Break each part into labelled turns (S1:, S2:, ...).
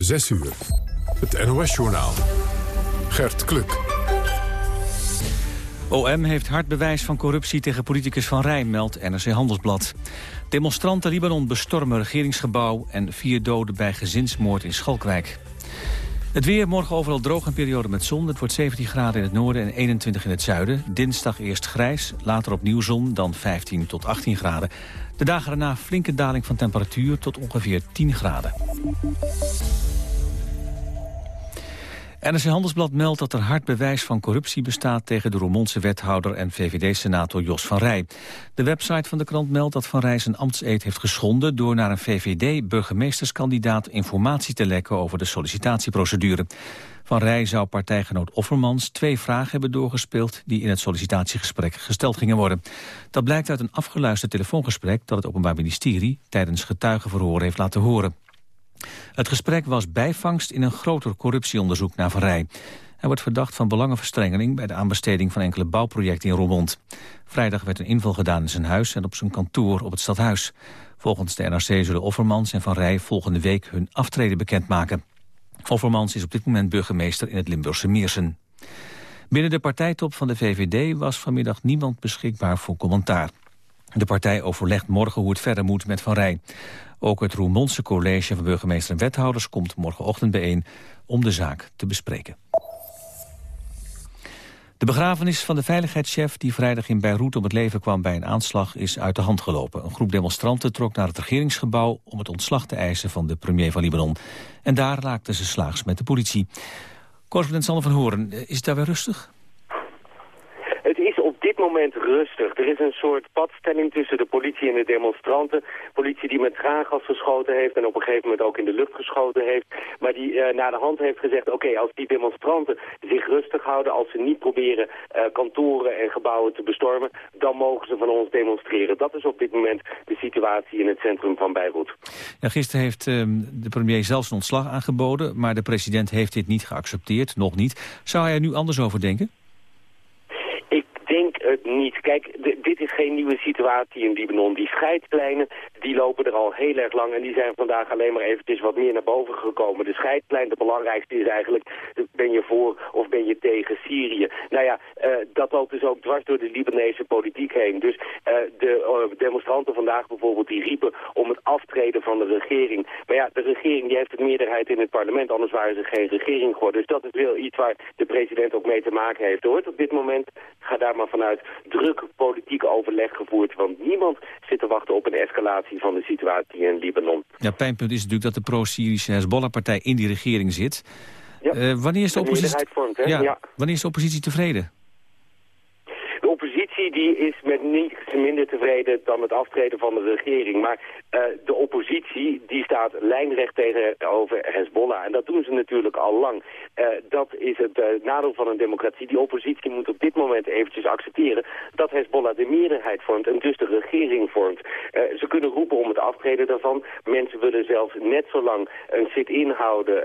S1: 6 uur. Het NOS-journaal. Gert Kluk.
S2: OM heeft hard bewijs van corruptie tegen politicus Van Rij, meldt NRC Handelsblad. Demonstranten Libanon bestormen regeringsgebouw... en vier doden bij gezinsmoord in Schalkwijk. Het weer, morgen overal droog en periode met zon. Het wordt 17 graden in het noorden en 21 in het zuiden. Dinsdag eerst grijs, later opnieuw zon, dan 15 tot 18 graden. De dagen daarna flinke daling van temperatuur tot ongeveer 10 graden. NRC Handelsblad meldt dat er hard bewijs van corruptie bestaat tegen de Roermondse wethouder en VVD-senator Jos van Rij. De website van de krant meldt dat Van Rij zijn ambtseed heeft geschonden door naar een VVD-burgemeesterskandidaat informatie te lekken over de sollicitatieprocedure. Van Rij zou partijgenoot Offermans twee vragen hebben doorgespeeld die in het sollicitatiegesprek gesteld gingen worden. Dat blijkt uit een afgeluisterd telefoongesprek dat het Openbaar Ministerie tijdens getuigenverhoor heeft laten horen. Het gesprek was bijvangst in een groter corruptieonderzoek naar Van Rij. Hij wordt verdacht van belangenverstrengeling bij de aanbesteding van enkele bouwprojecten in Roermond. Vrijdag werd een inval gedaan in zijn huis en op zijn kantoor op het stadhuis. Volgens de NRC zullen Offermans en Van Rij volgende week hun aftreden bekendmaken. Offermans is op dit moment burgemeester in het Limburgse Meersen. Binnen de partijtop van de VVD was vanmiddag niemand beschikbaar voor commentaar. De partij overlegt morgen hoe het verder moet met Van Rij. Ook het Roermondse college van burgemeester en wethouders komt morgenochtend bijeen om de zaak te bespreken. De begrafenis van de veiligheidschef die vrijdag in Beirut om het leven kwam bij een aanslag is uit de hand gelopen. Een groep demonstranten trok naar het regeringsgebouw om het ontslag te eisen van de premier van Libanon. En daar raakten ze slaags met de politie. Correspondent Sander van Horen, is het daar weer rustig?
S3: Moment rustig. Er is een soort padstelling tussen de politie en de demonstranten. Politie die met traangas geschoten heeft en op een gegeven moment ook in de lucht geschoten heeft. Maar die uh, na de hand heeft gezegd, oké, als die demonstranten zich rustig houden, als ze niet proberen uh, kantoren en gebouwen te bestormen, dan mogen ze van ons demonstreren. Dat is op dit moment de situatie in het centrum van Beirut.
S2: Gisteren heeft uh, de premier zelfs een ontslag aangeboden, maar de president heeft dit niet geaccepteerd, nog niet. Zou hij er nu anders over denken?
S3: Het niet. Kijk, dit is geen nieuwe situatie in Libanon. Die scheidspleinen, die lopen er al heel erg lang en die zijn vandaag alleen maar eventjes wat meer naar boven gekomen. De scheidsplein, de belangrijkste is eigenlijk, ben je voor of ben je tegen Syrië? Nou ja, uh, dat loopt dus ook dwars door de Libanese politiek heen. Dus uh, de demonstranten vandaag bijvoorbeeld, die riepen om het aftreden van de regering. Maar ja, de regering die heeft de meerderheid in het parlement, anders waren ze geen regering geworden. Dus dat is wel iets waar de president ook mee te maken heeft. Hoort op dit moment, ga daar maar vanuit druk politiek overleg gevoerd. Want niemand zit te wachten op een escalatie van de situatie in Libanon.
S2: Ja, pijnpunt is natuurlijk dat de pro-Syrische Hezbollah-partij in die regering zit. Ja, uh, wanneer, is de oppositie... Vormt, ja, ja. wanneer is de oppositie tevreden?
S3: Die is met niets minder tevreden dan het aftreden van de regering. Maar uh, de oppositie die staat lijnrecht tegenover Hezbollah. En dat doen ze natuurlijk al lang. Uh, dat is het uh, nadeel van een democratie. Die oppositie moet op dit moment eventjes accepteren dat Hezbollah de meerderheid vormt en dus de regering vormt. ze kunnen roepen om het aftreden daarvan. Mensen willen zelfs net zo lang een sit-in houden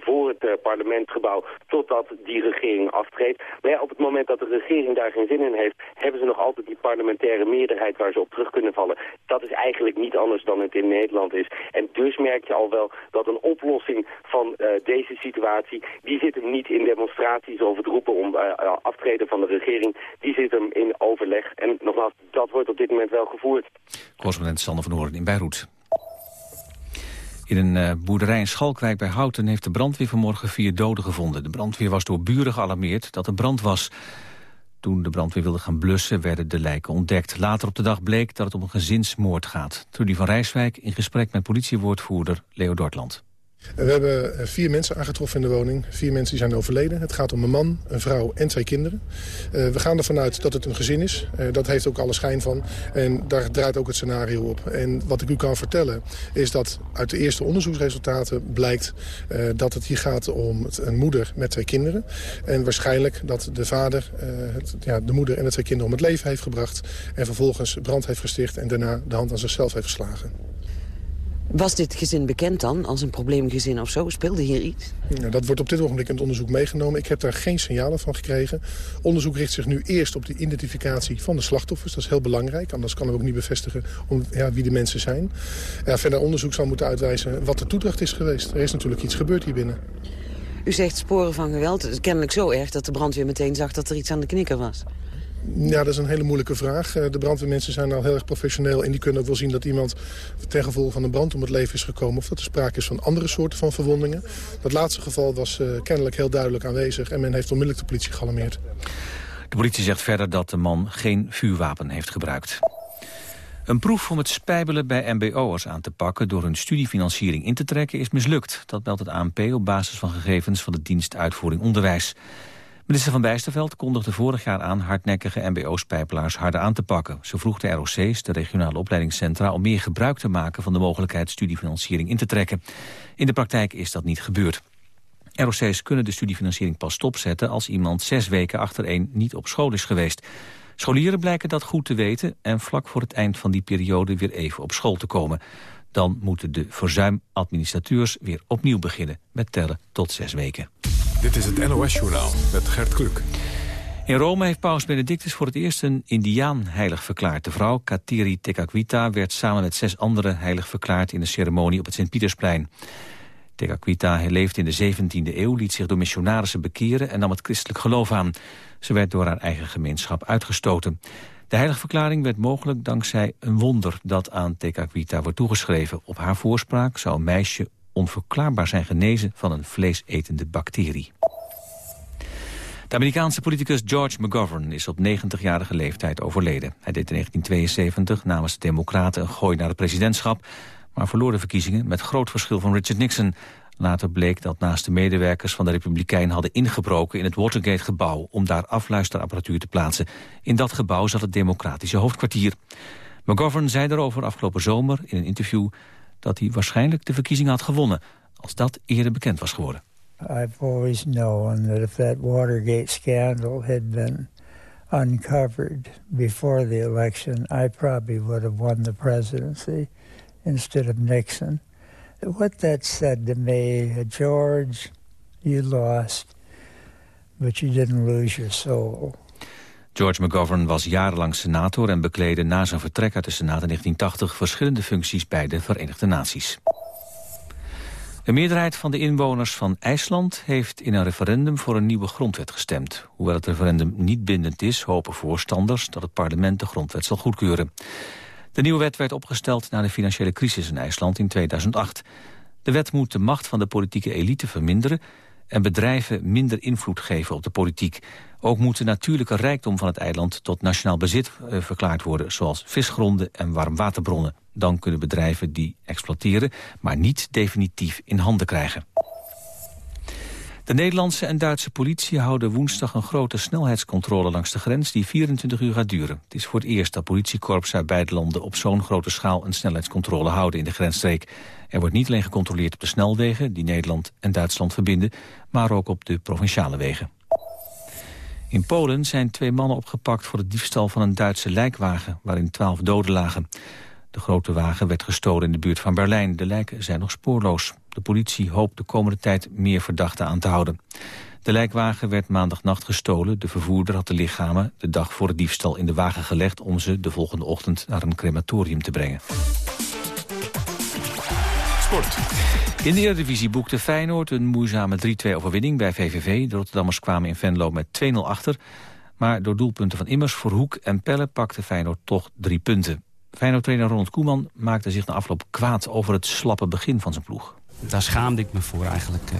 S3: voor het parlementsgebouw totdat die regering aftreedt. Maar ja, op het moment dat de regering daar geen zin in heeft, hebben ze nog altijd die parlementaire meerderheid waar ze op terug kunnen vallen. Dat is eigenlijk niet anders dan het in Nederland is. En dus merk je al wel dat een oplossing van uh, deze situatie, die zit hem niet in demonstraties of het roepen om uh, aftreden van de regering. Die zit hem in overleg. En nogmaals, dat wordt op dit moment wel gevoerd.
S2: Correspondent Sander van Hoorn in Beirut. In een boerderij in Schalkwijk bij Houten heeft de brandweer vanmorgen vier doden gevonden. De brandweer was door buren gealarmeerd dat er brand was. Toen de brandweer wilde gaan blussen werden de lijken ontdekt. Later op de dag bleek dat het om een gezinsmoord gaat. Trudy van Rijswijk in gesprek met politiewoordvoerder Leo Dortland.
S4: We hebben eh, vier mensen aangetroffen in de woning. Vier mensen die zijn overleden. Het gaat om een man, een vrouw en twee kinderen. Uh, we gaan ervan uit dat het een gezin is. Uh, dat heeft ook alle schijn van. En daar draait ook het scenario op. En wat ik u kan vertellen is dat uit de eerste onderzoeksresultaten blijkt... Dat het hier gaat om een moeder met twee kinderen. En waarschijnlijk dat de vader de moeder en de twee kinderen om het leven heeft gebracht. En vervolgens brand heeft gesticht en daarna de hand aan zichzelf heeft geslagen.
S5: Was dit gezin bekend dan, als een probleemgezin of zo? Speelde hier iets?
S4: Nou, dat wordt op dit ogenblik in het onderzoek meegenomen. Ik heb daar geen signalen van gekregen. Onderzoek richt zich nu eerst op de identificatie van de slachtoffers. Dat is heel belangrijk, anders kan ik ook niet bevestigen om, ja, wie de mensen zijn. Ja, verder onderzoek zal moeten uitwijzen wat de toedracht is geweest. Er is natuurlijk iets gebeurd hier binnen.
S5: U zegt sporen van geweld. Kennelijk zo erg dat de brandweer meteen zag dat er iets aan de knikker was.
S4: Ja, dat is een hele moeilijke vraag. Eh, de brandweermensen zijn al heel erg professioneel... en die kunnen ook wel zien dat iemand ten gevolge van een brand om het leven is gekomen... of dat er sprake is van andere soorten van verwondingen. Dat laatste geval was uh, kennelijk heel duidelijk aanwezig... en men heeft onmiddellijk de politie gealarmeerd.
S2: De politie zegt verder dat de man geen vuurwapen heeft gebruikt. Een proef om het spijbelen bij mbo'ers aan te pakken... door hun studiefinanciering in te trekken is mislukt. Dat meldt het ANP op basis van gegevens van de dienst Uitvoering Onderwijs. Minister Van Bijsterveld kondigde vorig jaar aan hardnekkige mbo-spijpelaars harder aan te pakken. Ze vroeg de ROC's, de regionale opleidingscentra, om meer gebruik te maken van de mogelijkheid studiefinanciering in te trekken. In de praktijk is dat niet gebeurd. ROC's kunnen de studiefinanciering pas stopzetten als iemand zes weken achtereen niet op school is geweest. Scholieren blijken dat goed te weten en vlak voor het eind van die periode weer even op school te komen. Dan moeten de verzuimadministrateurs weer opnieuw beginnen met tellen tot zes weken.
S1: Dit is het NOS-journaal met Gert Kluk.
S2: In Rome heeft paus Benedictus voor het eerst een indiaan heilig verklaard. De vrouw Kateri Tekakwita werd samen met zes anderen heilig verklaard... in een ceremonie op het Sint-Pietersplein. Tekakwita leefde in de 17e eeuw, liet zich door missionarissen bekeren... en nam het christelijk geloof aan. Ze werd door haar eigen gemeenschap uitgestoten. De heiligverklaring werd mogelijk dankzij een wonder dat aan Tekakwita wordt toegeschreven. Op haar voorspraak zou een meisje onverklaarbaar zijn genezen van een vleesetende bacterie. De Amerikaanse politicus George McGovern is op 90-jarige leeftijd overleden. Hij deed in 1972 namens de Democraten een gooi naar het presidentschap... maar verloor de verkiezingen met groot verschil van Richard Nixon. Later bleek dat naast de medewerkers van de Republikein hadden ingebroken in het Watergate-gebouw... om daar afluisterapparatuur te plaatsen. In dat gebouw zat het democratische hoofdkwartier. McGovern zei daarover afgelopen zomer in een interview dat hij waarschijnlijk de verkiezingen had gewonnen... als dat eerder bekend was geworden.
S6: I've always known that if that Watergate scandal had been uncovered before the election... I probably would have won the presidency instead of Nixon. What that said to me, George, you lost, but you didn't lose your soul.
S2: George McGovern was jarenlang senator en bekleedde na zijn vertrek uit de Senaat in 1980 verschillende functies bij de Verenigde Naties. De meerderheid van de inwoners van IJsland heeft in een referendum voor een nieuwe grondwet gestemd. Hoewel het referendum niet bindend is, hopen voorstanders dat het parlement de grondwet zal goedkeuren. De nieuwe wet werd opgesteld na de financiële crisis in IJsland in 2008. De wet moet de macht van de politieke elite verminderen en bedrijven minder invloed geven op de politiek. Ook moet de natuurlijke rijkdom van het eiland tot nationaal bezit eh, verklaard worden... zoals visgronden en warmwaterbronnen. Dan kunnen bedrijven die exploiteren, maar niet definitief in handen krijgen. De Nederlandse en Duitse politie houden woensdag een grote snelheidscontrole langs de grens die 24 uur gaat duren. Het is voor het eerst dat politiekorps uit beide landen op zo'n grote schaal een snelheidscontrole houden in de grensstreek. Er wordt niet alleen gecontroleerd op de snelwegen die Nederland en Duitsland verbinden, maar ook op de provinciale wegen. In Polen zijn twee mannen opgepakt voor het diefstal van een Duitse lijkwagen... waarin twaalf doden lagen. De grote wagen werd gestolen in de buurt van Berlijn. De lijken zijn nog spoorloos. De politie hoopt de komende tijd meer verdachten aan te houden. De lijkwagen werd maandagnacht gestolen. De vervoerder had de lichamen de dag voor het diefstal in de wagen gelegd... om ze de volgende ochtend naar een crematorium te brengen.
S1: Sport.
S2: In de Eredivisie boekte Feyenoord een moeizame 3-2 overwinning bij VVV. De Rotterdammers kwamen in Venlo met 2-0 achter. Maar door doelpunten van Immers, Verhoek en Pelle pakte Feyenoord toch drie punten. Feyenoord-trainer Ronald Koeman maakte zich na afloop kwaad over het slappe begin van zijn ploeg.
S7: Daar schaamde ik me voor eigenlijk eh,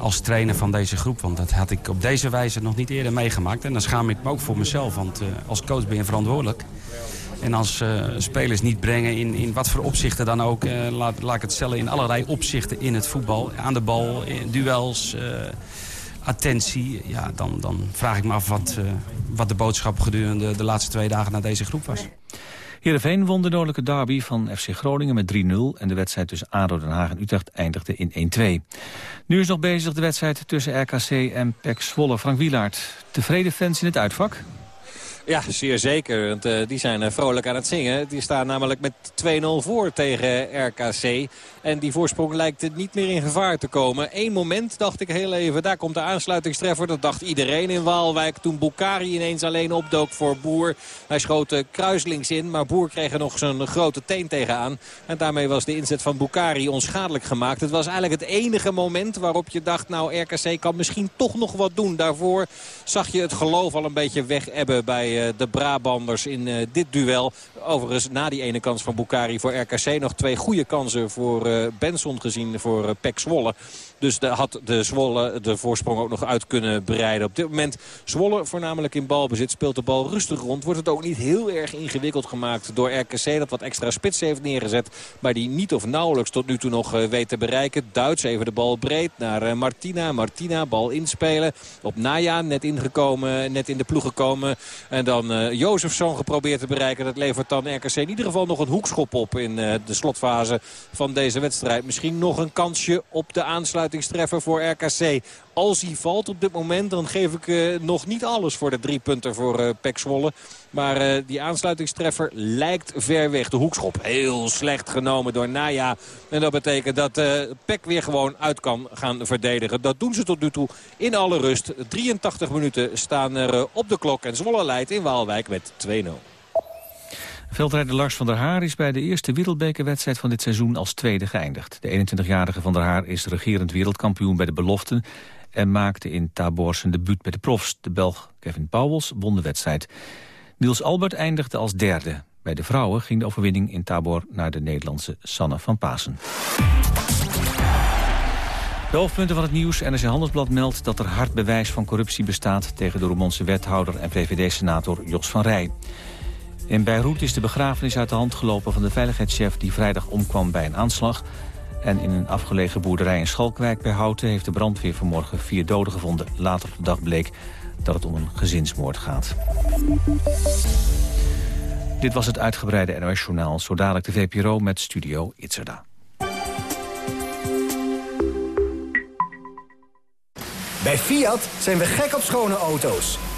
S7: als trainer van deze groep. Want dat had ik op deze wijze nog niet eerder meegemaakt. En dan schaam ik me ook voor mezelf, want eh, als coach ben je verantwoordelijk. En als uh, spelers niet brengen in, in wat voor opzichten dan ook... Uh, laat, laat ik het stellen, in allerlei opzichten in het voetbal. Aan de bal, duels, uh, attentie. Ja, dan, dan vraag ik me af wat, wat de boodschap gedurende de laatste twee dagen naar deze groep was.
S2: Heerenveen won de noordelijke derby van FC Groningen met 3-0... en de wedstrijd tussen ADO Den Haag en Utrecht eindigde in 1-2. Nu is nog bezig de wedstrijd tussen RKC en PEC Zwolle. Frank Wielaert, tevreden fans in het uitvak?
S8: Ja, zeer zeker. Want uh, die zijn uh, vrolijk aan het zingen. Die staan namelijk met 2-0 voor tegen RKC. En die voorsprong lijkt niet meer in gevaar te komen. Eén moment dacht ik heel even, daar komt de aansluitingstreffer. Dat dacht iedereen in Waalwijk. Toen Bukari ineens alleen opdook voor Boer. Hij schoot kruislinks in, maar Boer kreeg er nog zijn grote teen tegenaan. En daarmee was de inzet van Bukari onschadelijk gemaakt. Het was eigenlijk het enige moment waarop je dacht... nou, RKC kan misschien toch nog wat doen. Daarvoor zag je het geloof al een beetje wegebben bij uh, de Brabanders in uh, dit duel. Overigens na die ene kans van Bukari voor RKC nog twee goede kansen voor uh, Benson gezien voor Pek Zwolle. Dus de, had de Zwolle de voorsprong ook nog uit kunnen bereiden. Op dit moment Zwolle voornamelijk in balbezit. Speelt de bal rustig rond. Wordt het ook niet heel erg ingewikkeld gemaakt door RKC. Dat wat extra spits heeft neergezet. Maar die niet of nauwelijks tot nu toe nog uh, weet te bereiken. Duits even de bal breed naar uh, Martina. Martina bal inspelen. Op Naya net ingekomen. Net in de ploeg gekomen. En dan uh, Jozefson geprobeerd te bereiken. Dat levert dan RKC in ieder geval nog een hoekschop op in de slotfase van deze wedstrijd. Misschien nog een kansje op de aansluitingstreffer voor RKC. Als hij valt op dit moment, dan geef ik uh, nog niet alles voor de drie punten voor uh, Pek Zwolle. Maar uh, die aansluitingstreffer lijkt ver weg. De hoekschop heel slecht genomen door Naya. En dat betekent dat Pek weer gewoon uit kan gaan verdedigen. Dat doen ze tot nu toe in alle rust. 83 minuten staan er op de klok. En Zwolle leidt in Waalwijk met 2-0.
S2: Veldrijder Lars van der Haar is bij de eerste wereldbekerwedstrijd van dit seizoen als tweede geëindigd. De 21-jarige van der Haar is regerend wereldkampioen bij de beloften en maakte in Tabor zijn debuut bij de profs. De Belg Kevin Pauwels won de wedstrijd. Niels Albert eindigde als derde. Bij de vrouwen ging de overwinning in Tabor naar de Nederlandse Sanne van Pasen. De hoofdpunten van het nieuws. NRC Handelsblad meldt dat er hard bewijs van corruptie bestaat... tegen de Roermondse wethouder en VVD-senator Jos van Rij. In Beirut is de begrafenis uit de hand gelopen van de veiligheidschef... die vrijdag omkwam bij een aanslag. En in een afgelegen boerderij in Schalkwijk bij Houten... heeft de brandweer vanmorgen vier doden gevonden. Later op de dag bleek dat het om een gezinsmoord gaat. Dit was het uitgebreide NOS-journaal. Zo dadelijk de VPRO met Studio Itzerda.
S9: Bij Fiat zijn we gek op schone auto's.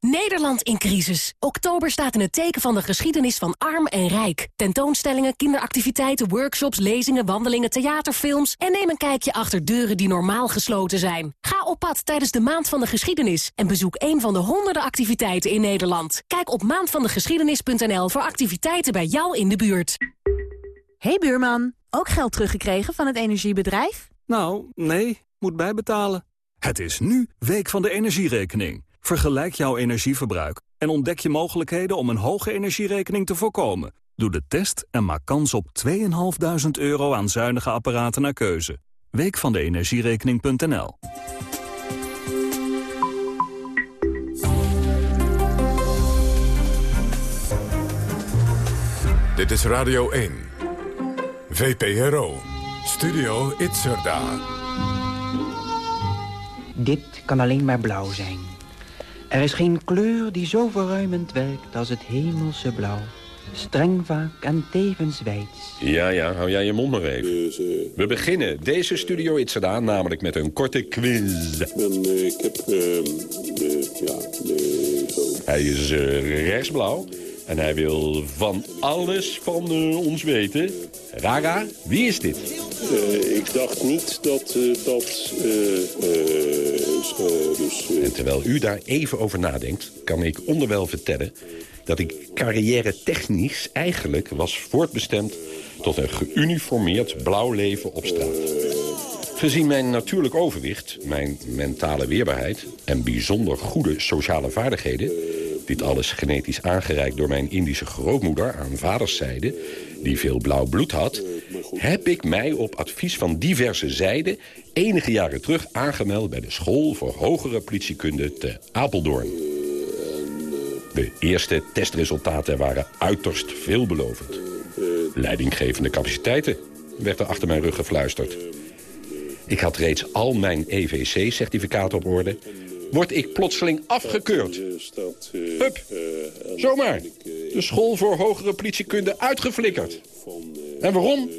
S10: Nederland in crisis. Oktober staat in het teken van de geschiedenis van arm en rijk. Tentoonstellingen, kinderactiviteiten, workshops, lezingen, wandelingen, theaterfilms... en neem een kijkje achter deuren die normaal gesloten zijn. Ga op pad tijdens de Maand van de Geschiedenis... en bezoek een van de honderden activiteiten in Nederland. Kijk op maandvandegeschiedenis.nl voor activiteiten bij jou in de buurt.
S11: Hey buurman, ook geld teruggekregen van het energiebedrijf?
S12: Nou, nee, moet bijbetalen. Het is nu Week van de Energierekening. Vergelijk jouw energieverbruik en ontdek je mogelijkheden om een hoge energierekening te voorkomen. Doe de test en maak kans op 2.500 euro aan zuinige apparaten naar keuze. Week van de energierekening.nl
S1: Dit is Radio 1. VPRO. Studio Itzerda.
S13: Dit kan alleen maar blauw zijn. Er is geen kleur die zo verruimend werkt als het hemelse blauw. Streng vaak en tevens wijds.
S14: Ja, ja, hou jij je mond maar even. We beginnen deze Studio Itzada namelijk met een korte quiz.
S15: En, ik heb, uh, ja, zo.
S14: Hij is uh, rechtsblauw en hij wil van alles van uh, ons weten. Raga, wie is dit?
S15: Uh, ik dacht niet dat uh, dat... dus,
S14: en terwijl u daar even over nadenkt... kan ik onderwel vertellen dat ik carrière technisch eigenlijk was voortbestemd... tot een geuniformeerd blauw leven op straat. Gezien mijn natuurlijk overwicht, mijn mentale weerbaarheid... en bijzonder goede sociale vaardigheden... dit alles genetisch aangereikt door mijn Indische grootmoeder aan vaderszijde... die veel blauw bloed had... heb ik mij op advies van diverse zijden... enige jaren terug aangemeld bij de School voor Hogere Politiekunde te Apeldoorn. De eerste testresultaten waren uiterst veelbelovend. Leidinggevende capaciteiten, werd er achter mijn rug gefluisterd. Ik had reeds al mijn EVC-certificaat op orde. Word ik plotseling afgekeurd. Hup, zomaar. De school voor hogere politiekunde uitgeflikkerd. En waarom?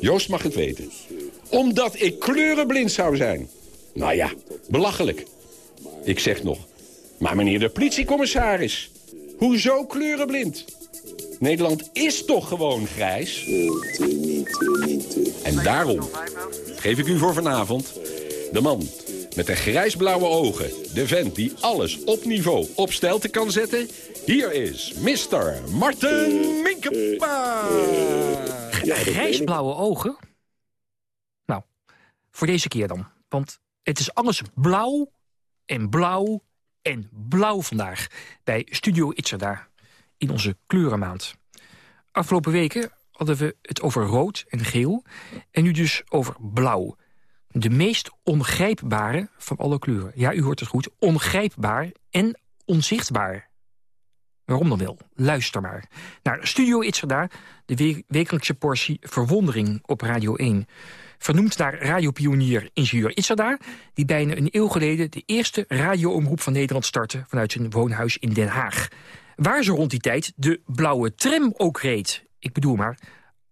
S14: Joost mag het weten. Omdat ik kleurenblind zou zijn. Nou ja, belachelijk. Ik zeg nog, maar meneer de politiecommissaris... hoezo kleurenblind? Nederland is toch gewoon grijs? En daarom geef ik u voor vanavond de man met de grijsblauwe ogen. De vent die alles op niveau op stelte kan zetten. Hier is Mr. Martin Minkepa.
S16: Grijsblauwe ogen? Nou, voor deze keer dan. Want het is alles blauw en blauw en blauw vandaag. Bij Studio Itzerda in onze kleurenmaand. Afgelopen weken hadden we het over rood en geel. En nu dus over blauw. De meest ongrijpbare van alle kleuren. Ja, u hoort het goed. Ongrijpbaar en onzichtbaar. Waarom dan wel? Luister maar. Naar Studio Itzerda, de wekelijkse portie verwondering op Radio 1. Vernoemd naar radiopionier ingenieur Itzerda... die bijna een eeuw geleden de eerste radioomroep van Nederland startte... vanuit zijn woonhuis in Den Haag. Waar ze rond die tijd de blauwe tram ook reed. Ik bedoel maar,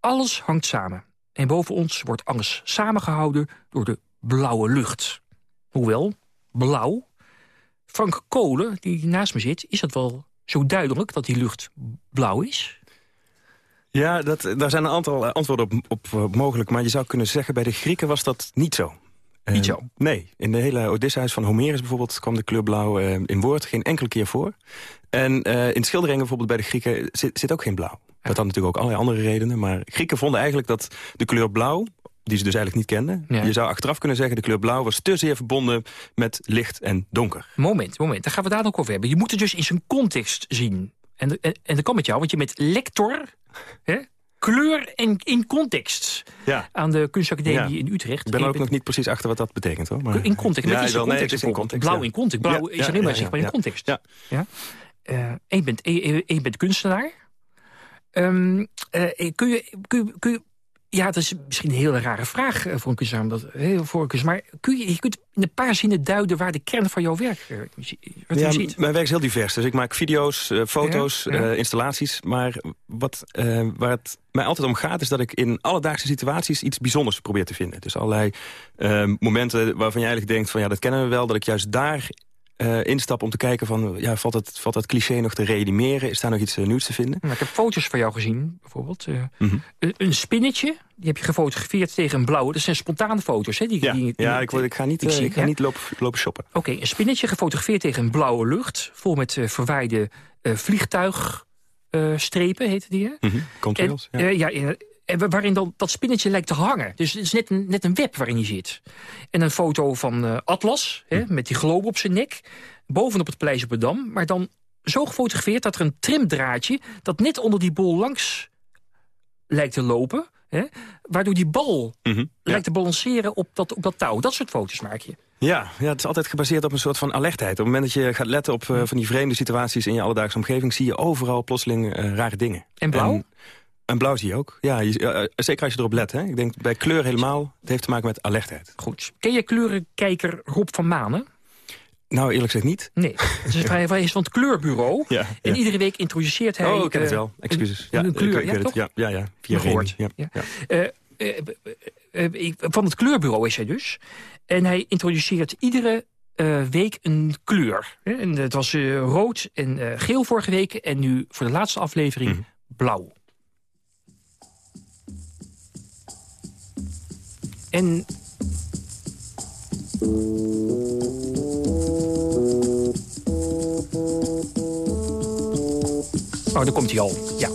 S16: alles hangt samen. En boven ons wordt alles samengehouden door de blauwe lucht. Hoewel, blauw. Frank Kolen, die naast me zit, is dat wel zo duidelijk dat die lucht blauw is?
S17: Ja, dat, daar zijn een aantal antwoorden op, op, op mogelijk. Maar je zou kunnen zeggen, bij de Grieken was dat niet zo.
S16: Niet zo?
S17: Uh, nee, in de hele Odysseus van Homerus bijvoorbeeld... kwam de kleur blauw uh, in woord geen enkele keer voor. En uh, in schilderingen bijvoorbeeld bij de Grieken zit, zit ook geen blauw. Dat had natuurlijk ook allerlei andere redenen. Maar Grieken vonden eigenlijk dat de kleur blauw die ze dus eigenlijk niet kenden. Ja. Je zou achteraf kunnen zeggen... de kleur blauw was te zeer verbonden met licht en donker.
S16: Moment, moment. Daar gaan we daar ook over hebben. Je moet het dus in zijn context zien. En, en, en dat kan met jou, want je bent lector... Hè? kleur en in context
S17: ja.
S16: aan de kunstacademie ja. in Utrecht.
S17: Ik ben ook nog niet precies achter wat dat betekent. hoor. Maar...
S16: In context,
S17: ja,
S16: is
S17: wel,
S16: context,
S17: nee, is in context
S16: Blauw in context. Blauw is alleen maar zichtbaar in context.
S17: Ja.
S16: Ja? Uh, en, je bent, en je bent kunstenaar. Um, uh, kun, je, kun, je, kun je ja, dat is misschien een hele rare vraag voor een kunstenaar. Dat, voor een kunstenaar. Maar kun je, je kunt in een paar zinnen duiden waar de kern van jouw werk wat
S17: ja,
S16: ziet.
S17: Mijn werk is heel divers. Dus ik maak video's, uh, foto's, ja, ja. Uh, installaties. Maar wat, waar het mij altijd om gaat... is dat ik in alledaagse situaties iets bijzonders probeer te vinden. Dus allerlei momenten waarvan je eigenlijk denkt... van ja, dat kennen we wel. Dat ik juist daar uh, instap om te kijken van... Ja, valt, het, valt dat cliché nog te reanimeren? Is daar nog iets uh, nieuws te vinden?
S16: Nou, ik heb foto's van jou gezien, bijvoorbeeld. Uh, mm -hmm. een, een, spinnetje, die heb je gefotografeerd tegen een blauwe. Dat zijn spontane foto's, hè? Die,
S17: ja,
S16: die, die,
S17: ja ik, ik ga niet, ik zie, ik ga niet lopen, lopen shoppen.
S16: Oké, okay, een spinnetje gefotografeerd tegen een blauwe lucht... vol met verwaaide vliegtuigstrepen, heette die, hè?
S17: Mm -hmm. Contrails,
S16: en, ja. ja waarin dan dat spinnetje lijkt te hangen. Dus het is net een, net een web waarin je zit. En een foto van uh, Atlas, hè, met die globe op zijn nek. Bovenop het Paleis op het Dam. Maar dan zo gefotografeerd dat er een trimdraadje... dat net onder die bol langs lijkt te lopen. Hè, waardoor die bal mm -hmm, lijkt ja. te balanceren op dat, op dat touw. Dat soort foto's maak je.
S17: Ja, ja, het is altijd gebaseerd op een soort van alertheid. Op het moment dat je gaat letten op uh, van die vreemde situaties... in je alledaagse omgeving... zie je overal plotseling uh, rare dingen.
S16: En blauw?
S17: En, en blauw zie je ook. Ja, je, uh, zeker als je erop let. Hè. Ik denk bij kleur helemaal, het heeft te maken met alertheid.
S16: Goed. Ken je kleurenkijker Rob van Manen?
S17: Nou, eerlijk gezegd niet.
S16: Nee, het is, hij is van het kleurbureau.
S17: Ja, ja.
S16: En iedere week introduceert hij...
S17: Oh, ik ken uh, het wel. Excuses.
S16: Een,
S17: ja,
S16: een kleur,
S17: ik, ik
S16: ja, toch?
S17: Ja, ja, ja. Via
S16: gehoord.
S17: Ja, ja.
S16: Uh, van het kleurbureau is hij dus. En hij introduceert iedere week een kleur. En het was rood en geel vorige week. En nu voor de laatste aflevering mm. blauw. En... Oh, daar komt hij al. Ja.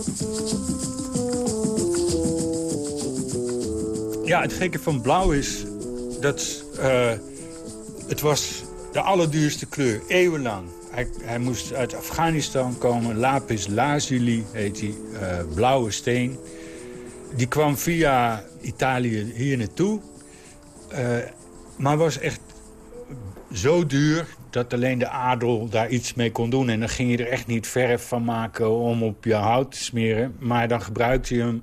S18: Ja, het gekke van blauw is dat uh, het was de allerduurste kleur, eeuwenlang. Hij, hij, moest uit Afghanistan komen, lapis lazuli heet die, uh, blauwe steen. Die kwam via Italië hier naartoe, uh, maar was echt zo duur dat alleen de adel daar iets mee kon doen. En dan ging je er echt niet verf van maken om op je hout te smeren. Maar dan gebruikte je hem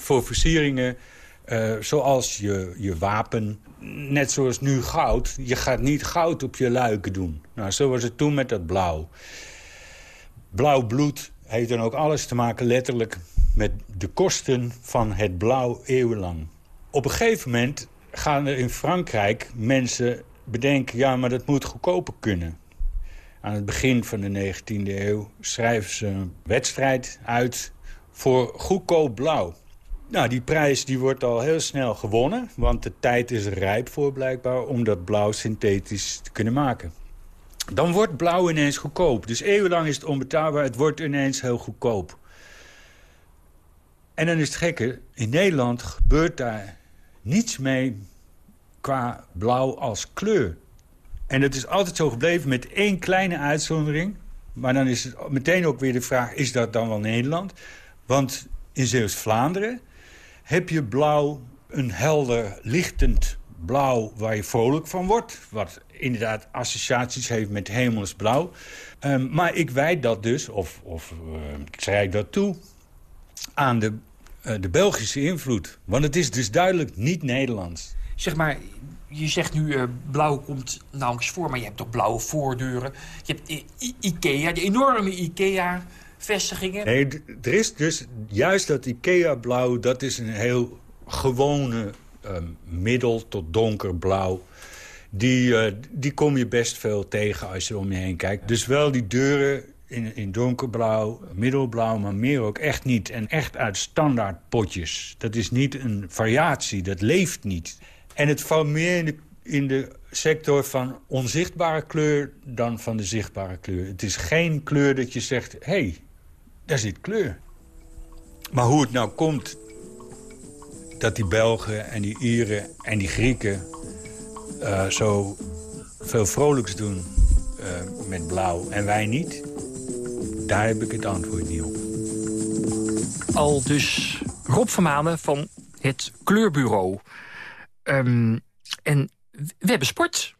S18: voor versieringen eh, zoals je, je wapen, net zoals nu goud. Je gaat niet goud op je luiken doen. Nou, zo was het toen met dat blauw. Blauw bloed heeft dan ook alles te maken letterlijk met de kosten van het blauw eeuwenlang. Op een gegeven moment gaan er in Frankrijk mensen bedenken... ja, maar dat moet goedkoper kunnen. Aan het begin van de 19e eeuw schrijven ze een wedstrijd uit voor goedkoop blauw. Nou, die prijs die wordt al heel snel gewonnen... want de tijd is rijp voor blijkbaar om dat blauw synthetisch te kunnen maken. Dan wordt blauw ineens goedkoop. Dus eeuwenlang is het onbetaalbaar, het wordt ineens heel goedkoop. En dan is het gekke, in Nederland gebeurt daar niets mee qua blauw als kleur. En het is altijd zo gebleven met één kleine uitzondering. Maar dan is het meteen ook weer de vraag, is dat dan wel Nederland? Want in Zeeuws-Vlaanderen heb je blauw een helder, lichtend blauw waar je vrolijk van wordt. Wat inderdaad associaties heeft met hemelsblauw. Um, maar ik wijd dat dus, of, of uh, ik schrijf dat toe, aan de, de Belgische invloed. Want het is dus duidelijk niet Nederlands.
S16: Zeg maar, je zegt nu uh, blauw komt nauwelijks voor, maar je hebt toch blauwe voordeuren. Je hebt I Ikea, de enorme Ikea-vestigingen.
S18: Nee, er is dus juist dat Ikea-blauw, dat is een heel gewone um, middel tot donkerblauw. Die, uh, die kom je best veel tegen als je om je heen kijkt. Dus wel die deuren in, in donkerblauw, middelblauw, maar meer ook echt niet. En echt uit standaard potjes. Dat is niet een variatie, dat leeft niet. En het valt meer in de, in de sector van onzichtbare kleur dan van de zichtbare kleur. Het is geen kleur dat je zegt, hé, hey, daar zit kleur. Maar hoe het nou komt dat die Belgen en die Ieren en die Grieken... Uh, zo veel vrolijks doen uh, met blauw en wij niet... daar heb ik het antwoord niet op.
S16: Al dus Rob van Manen van het Kleurbureau... Um, en we hebben sport.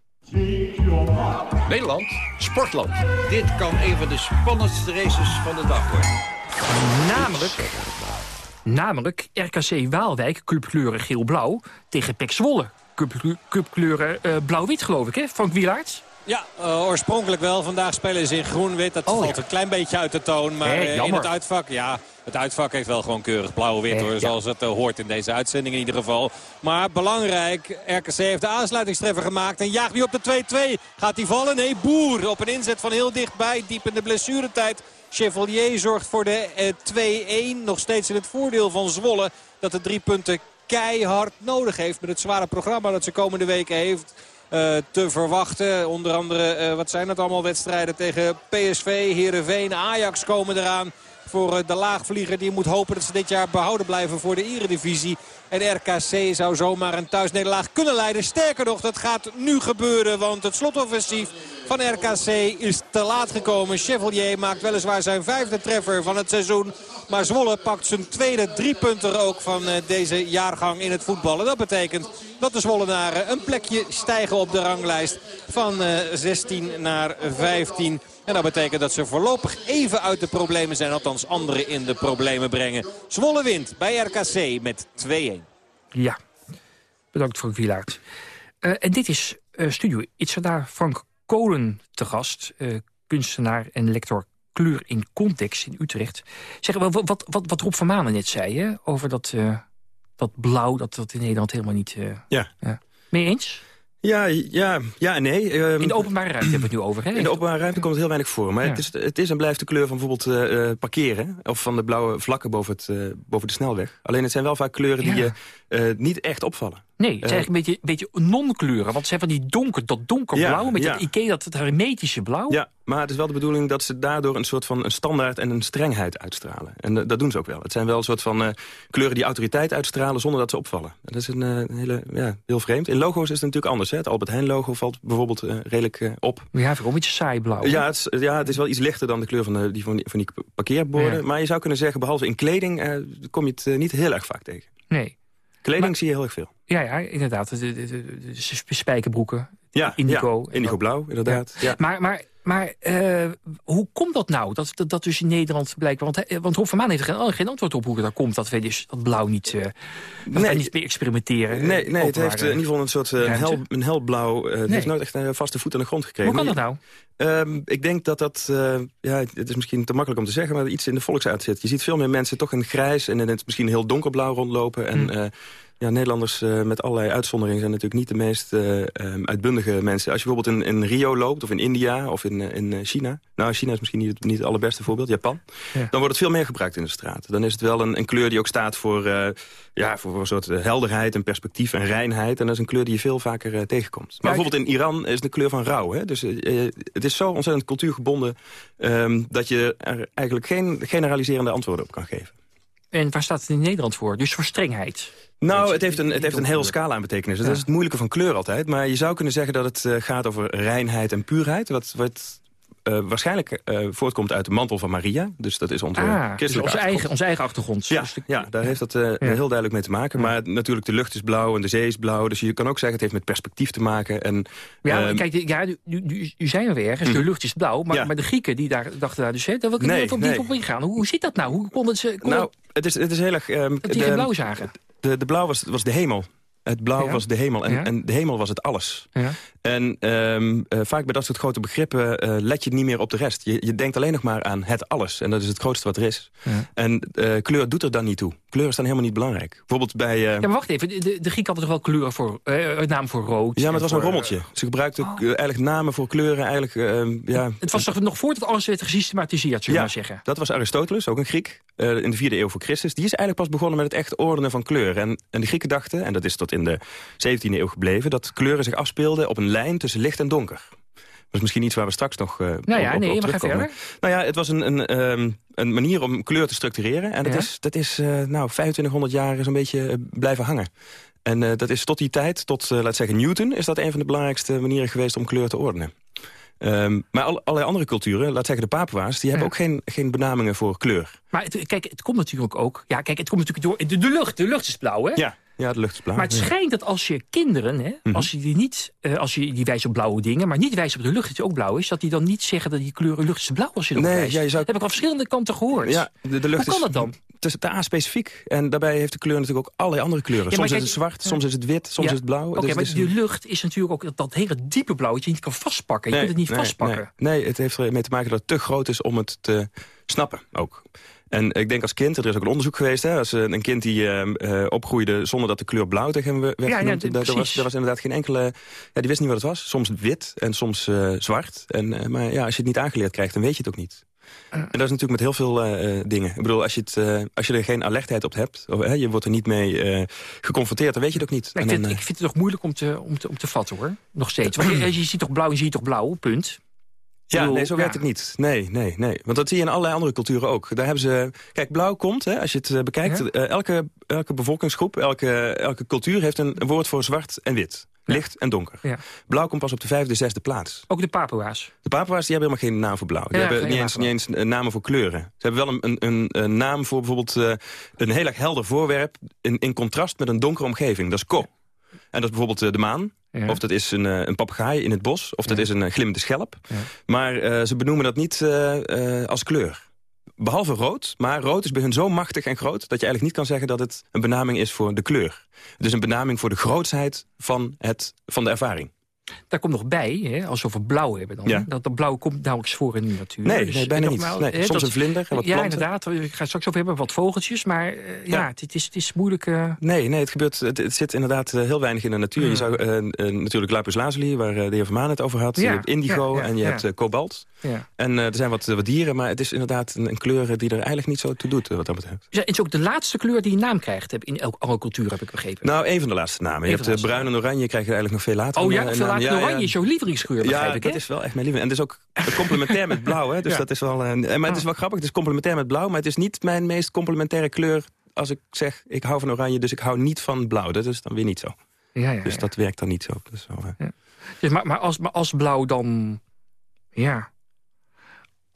S19: Nederland, sportland. Dit kan een van de spannendste races van de dag worden.
S16: Namelijk, namelijk RKC Waalwijk, clubkleuren geel-blauw... tegen Pek Zwolle, clubkleuren uh, blauw-wit geloof ik, hè? Frank Wielaerts?
S8: Ja, uh, oorspronkelijk wel. Vandaag spelen ze in groen-wit. Dat oh, valt ja. een klein beetje uit de toon. Maar
S16: hey,
S8: uh, in het uitvak, ja, het uitvak heeft wel gewoon keurig blauw-wit.
S16: Hey,
S8: hoor,
S16: ja.
S8: Zoals het uh, hoort in deze uitzending in ieder geval. Maar belangrijk, RKC heeft de aansluitingstreffer gemaakt. En jaagt nu op de 2-2. Gaat hij vallen? Nee, Boer op een inzet van heel dichtbij. Diep in de blessuretijd. Chevalier zorgt voor de 2-1. Nog steeds in het voordeel van Zwolle. Dat de drie punten keihard nodig heeft. Met het zware programma dat ze komende weken heeft. Uh, te verwachten. Onder andere, uh, wat zijn het allemaal wedstrijden tegen PSV, Heerenveen, Ajax komen eraan. Voor uh, de laagvlieger die moet hopen dat ze dit jaar behouden blijven voor de Eredivisie. En RKC zou zomaar een thuisnederlaag kunnen leiden. Sterker nog, dat gaat nu gebeuren. Want het slotoffensief van RKC is te laat gekomen. Chevalier maakt weliswaar zijn vijfde treffer van het seizoen. Maar Zwolle pakt zijn tweede driepunter ook van uh, deze jaargang in het voetballen. Dat betekent dat de Zwollenaren een plekje stijgen op de ranglijst van uh, 16 naar 15. En dat betekent dat ze voorlopig even uit de problemen zijn. Althans anderen in de problemen brengen. Zwolle wint bij RKC met 2-1.
S16: Ja, bedankt Frank Wielaert. Uh, en dit is uh, Studio Itzada. Frank Kolen te gast. Uh, kunstenaar en lector kleur in context in Utrecht. Zeg, wat, wat, wat, wat Rob van Manen net zei hè, over dat, uh, dat blauw... dat dat in Nederland helemaal niet... Uh,
S17: ja.
S16: ja. Je eens?
S17: Ja, ja, ja en nee. Um,
S16: in de openbare ruimte hebben we het nu over. Hè?
S17: In de openbare ruimte komt het heel weinig voor. Maar ja. het, is, het is en blijft de kleur van bijvoorbeeld uh, parkeren. Of van de blauwe vlakken boven, het, uh, boven de snelweg. Alleen het zijn wel vaak kleuren die je uh, niet echt opvallen.
S16: Nee, het is eigenlijk een beetje, beetje non-kleuren. Want ze hebben die donker, dat donkerblauw ja, met ja. dat Ikea, dat het hermetische blauw.
S17: Ja, maar het is wel de bedoeling dat ze daardoor een soort van een standaard en een strengheid uitstralen. En uh, dat doen ze ook wel. Het zijn wel een soort van uh, kleuren die autoriteit uitstralen zonder dat ze opvallen. Dat is een, uh, hele, ja, heel vreemd. In logo's is het natuurlijk anders. Hè? Het Albert Heijn logo valt bijvoorbeeld redelijk op.
S16: Maar ja, een beetje saai blauw.
S17: Ja het, is, ja, het is wel iets lichter dan de kleur van, de, die, van, die, van die parkeerborden. Ja. Maar je zou kunnen zeggen, behalve in kleding kom je het niet heel erg vaak tegen.
S16: Nee.
S17: Kleding maar, zie je heel erg veel.
S16: Ja, ja inderdaad. De, de, spijkerbroeken.
S17: Ja,
S16: indigo.
S17: Ja, indigo blauw, inderdaad. Ja.
S16: Maar, maar Maar uh, hoe komt dat nou, dat, dat, dat dus in Nederland blijkt? Want, want Rob van Maan heeft er geen, geen antwoord op hoe dat komt... dat we dus dat blauw niet, uh, nee, niet meer experimenteren.
S17: Nee, nee het heeft in ieder geval een soort uh, hel, een helblauw... het nee. heeft nooit echt een vaste voet aan de grond gekregen.
S16: Hoe kan dat nou?
S17: Um, ik denk dat dat, ja, het is misschien te makkelijk om te zeggen... maar iets in de volksaard zit. Je ziet veel meer mensen toch in grijs en in het misschien heel donkerblauw rondlopen... En, hmm. Ja, Nederlanders uh, met allerlei uitzonderingen zijn natuurlijk niet de meest uh, um, uitbundige mensen. Als je bijvoorbeeld in, in Rio loopt, of in India, of in, in China. Nou, China is misschien niet, niet het allerbeste voorbeeld, Japan. Ja. Dan wordt het veel meer gebruikt in de straat. Dan is het wel een, een kleur die ook staat voor, uh, ja, voor, voor een soort helderheid en perspectief en reinheid. En dat is een kleur die je veel vaker tegenkomt. Maar bijvoorbeeld in Iran is de kleur van rouw. Hè? Dus het is zo ontzettend cultuurgebonden... Um, dat je er eigenlijk geen generaliserende antwoorden op kan geven.
S16: En waar staat het in Nederland voor? Dus voor strengheid?
S17: Nou, het heeft een, het heeft een hele scala aan betekenis. Dat is het moeilijke van kleur altijd. Maar je zou kunnen zeggen dat het uh, gaat over reinheid en puurheid. Wat, wat uh, waarschijnlijk uh, voortkomt uit de mantel van Maria. Dus dat is onze
S16: ah, dus onze, eigen, onze eigen achtergrond.
S17: Ja, ja daar heeft dat uh, ja. heel duidelijk mee te maken. Maar natuurlijk, de lucht is blauw en de zee is blauw. Dus je kan ook zeggen, het heeft met perspectief te maken. En,
S16: ja, uh, kijk, ja, nu, nu, nu zijn we ergens. De lucht is blauw. Maar, ja. maar de Grieken die daar, dachten daar dus... Hè, daar wil ik nee, niet op, nee. op ingaan. Hoe, hoe zit dat nou? Hoe konden ze... Kon
S17: nou, het is, het is heel erg... Um,
S16: dat die geen blauw zagen?
S17: De, de blauw was, was de hemel. Het blauw ja. was de hemel en, ja. en, de hemel was het alles.
S16: Ja.
S17: En um, uh, vaak bij dat soort grote begrippen uh, let je niet meer op de rest. Je, je, denkt alleen nog maar aan het alles. En dat is het grootste wat er is. En uh, kleur doet er dan niet toe. Kleur is dan helemaal niet belangrijk. Bijvoorbeeld bij...
S16: Ja, maar wacht even. De, de Grieken hadden toch wel kleuren voor... naam voor rood?
S17: Ja, maar het was
S16: voor,
S17: een rommeltje. Ze gebruikten oh. eigenlijk namen voor kleuren. Eigenlijk, ja.
S16: Het was toch nog voordat alles werd gesystematiseerd, zullen we maar zeggen?
S17: dat was Aristoteles, ook een Griek. in de vierde eeuw voor Christus. Die is eigenlijk pas begonnen met het echt ordenen van kleuren. En, en de Grieken dachten, en dat is tot in de 17e eeuw gebleven... dat kleuren zich afspeelden op een lijn tussen licht en donker. Dat is misschien iets waar we straks nog uh,
S16: nou ja,
S17: op,
S16: nee,
S17: op
S16: verder.
S17: Nou ja, het was een, een, um, een manier om kleur te structureren. En dat is, dat is uh, nou, 2500 jaar zo'n beetje uh, blijven hangen. En uh, dat is tot die tijd, tot, laat zeggen Newton... is dat een van de belangrijkste manieren geweest om kleur te ordenen. Um, maar al, allerlei andere culturen, laat zeggen de Papua's... die hebben ook geen, geen benamingen voor kleur.
S16: Maar het, kijk, het komt natuurlijk ook... Ja, kijk, het komt natuurlijk door... De, de lucht, de lucht is blauw, hè?
S17: Ja. Ja, de lucht is blauw.
S16: Maar het schijnt dat als je kinderen, hè, mm -hmm. als je die niet, uh, als je die wijst op blauwe dingen, maar niet wijst op de lucht dat die ook blauw is, dat die dan niet zeggen dat die kleuren lucht is blauw als je erop
S17: nee,
S16: wijst.
S17: Ja, je zou...
S16: Dat heb ik aan verschillende kanten gehoord.
S17: Ja, de, de lucht
S16: Hoe kan
S17: is...
S16: dat dan?
S17: Het is te A-specifiek. En daarbij heeft de kleur natuurlijk ook allerlei andere kleuren. Ja, soms kijk, is het zwart, soms is het wit, soms
S16: ja,
S17: is het blauw.
S16: Oké, okay,
S17: dus
S16: maar de lucht is natuurlijk ook dat, dat hele diepe blauw dat je niet kan vastpakken. Je kunt het niet
S17: nee,
S16: vastpakken.
S17: Nee, nee, het heeft ermee te maken dat het te groot is om het te snappen ook. En ik denk als kind, er is ook een onderzoek geweest... Hè, als een kind die uh, uh, opgroeide zonder dat de kleur blauw tegen hem werd
S16: ja,
S17: genoemd...
S16: Ja,
S17: dat, was, dat was inderdaad geen enkele... Ja, die wist niet wat het was. Soms wit en soms uh, zwart. En, maar ja, als je het niet aangeleerd krijgt, dan weet je het ook niet. En dat is natuurlijk met heel veel dingen. Ik bedoel, als je, het, als je er geen alertheid op hebt... of je wordt er niet mee geconfronteerd, dan weet je het ook niet.
S16: Nee, ik, vind, dan, ik vind het nog moeilijk om te, om te, om te vatten, hoor. Nog steeds. Want je, je ziet toch blauw en je ziet toch blauw, punt.
S17: Ja, nee, zo werkt ja. het niet. Nee, nee, nee. Want dat zie je in allerlei andere culturen ook. Daar hebben ze... Kijk, blauw komt, hè, als je het bekijkt... Ja. Uh, elke, elke bevolkingsgroep, elke, elke cultuur heeft een, woord voor zwart en wit. Licht en donker.
S16: Ja.
S17: Blauw komt pas op de vijfde, zesde plaats.
S16: Ook de Papua's?
S17: De Papua's die hebben helemaal geen naam voor blauw. Die hebben niet eens, niet eens namen voor kleuren. Ze hebben wel een, een, een naam voor bijvoorbeeld uh, een heel erg helder voorwerp... In, in contrast met een donkere omgeving. Dat is ko. En dat is bijvoorbeeld de maan. Ja. Of dat is een, een papegaai in het bos. Of dat ja. is een glimmende schelp. Ja. Maar uh, ze benoemen dat niet uh, uh, als kleur. Behalve rood. Maar rood is bij hun zo machtig en groot... dat je eigenlijk niet kan zeggen dat het een benaming is voor de kleur. Het is een benaming voor de grootsheid van, het, van de ervaring.
S16: Daar komt nog bij, hè, als we over blauw hebben dan. Ja. Dat, dat blauw komt nauwelijks voor in de natuur.
S17: Nee, dus, nee bijna niet. Maar, nee, hè, soms dat, een vlinder en wat
S16: Ja,
S17: planten.
S16: inderdaad. Ik ga straks over hebben wat vogeltjes. Maar uh, ja, ja. Het, het, is, het is moeilijk... Uh...
S17: Nee, nee het, gebeurt, het, het, zit inderdaad heel weinig in de natuur. Mm. Je zou uh, natuurlijk lapis lazuli, waar de heer Vermaan het over had. Ja. Je hebt indigo en je hebt kobalt. En er zijn wat, wat, dieren, maar het is inderdaad een, een, kleur die er eigenlijk niet zo toe doet, wat dat betreft.
S16: Het is ook de laatste kleur die een naam krijgt in elke cultuur, heb ik begrepen.
S17: Nou, een van de laatste namen. Je hebt bruin en oranje, krijg je eigenlijk nog veel later.
S16: Oh ja, veel later. Oranje is jouw lievelingskleur,
S17: ja,
S16: ik,
S17: dat is wel echt mijn lievelingskleur. En het is ook complementair met blauw, hè. Dus ja. dat is wel... Uh, maar het is wel grappig, het is complementair met blauw... maar het is niet mijn meest complementaire kleur als ik zeg... ik hou van oranje, dus ik hou niet van blauw. Dat is dan weer niet zo.
S16: Ja, ja,
S17: dus dat werkt dan niet zo. Wel
S16: dus, maar, maar, als, maar als blauw dan... Ja...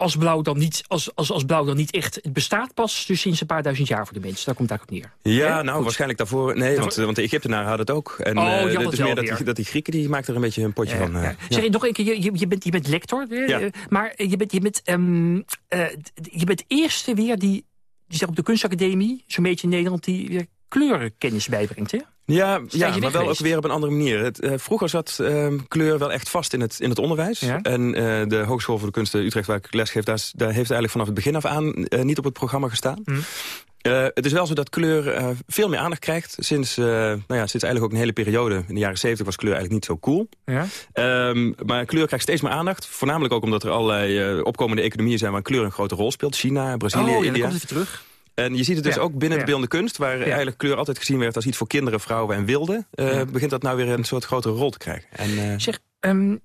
S16: als blauw, dan niet, als, als, als blauw dan niet echt... Het bestaat pas dus sinds een paar duizend jaar voor de mensen. Daar komt eigenlijk op neer.
S17: Ja, nou, waarschijnlijk daarvoor... Nee, want, want de Egyptenaren hadden het ook. En
S16: Oh,
S17: uh, is meer dat die, dat die Grieken, die maakten er een beetje een potje van. eh, ja.
S16: Zeg, nog een keer, je, je, bent, je bent lector. Eh, maar je bent, je, bent, ehm, eh, je bent eerste weer die, die zeg, op de kunstacademie... zo'n beetje in Nederland, die weer kleurenkennis bijbrengt, hè?
S17: Ja, ja maar wel
S16: geweest?
S17: ook weer op een andere manier. Het, eh, vroeger zat ehm, kleur wel echt vast in het, in het onderwijs. En eh, de Hogeschool voor de Kunsten Utrecht, waar ik lesgeef... Daar, daar heeft eigenlijk vanaf het begin af aan eh, niet op het programma gestaan. Eh, het is wel zo dat kleur veel meer aandacht krijgt. Sinds, nou ja, sinds eigenlijk ook een hele periode. In de jaren 70 was kleur eigenlijk niet zo cool.
S16: Ja.
S17: Ehm, maar kleur krijgt steeds meer aandacht. Voornamelijk ook omdat er allerlei opkomende economieën zijn... waar kleur een grote rol speelt. China, Brazilië,
S16: oh, ja,
S17: India.
S16: komt het weer terug.
S17: En je ziet het dus
S16: Ja,
S17: ook binnen
S16: ja.
S17: de beeldende kunst... waar eigenlijk kleur altijd gezien werd als iets voor kinderen, vrouwen en wilden... eh, begint dat nou weer een soort grotere rol te krijgen. En, eh,
S16: Zeg, ehm,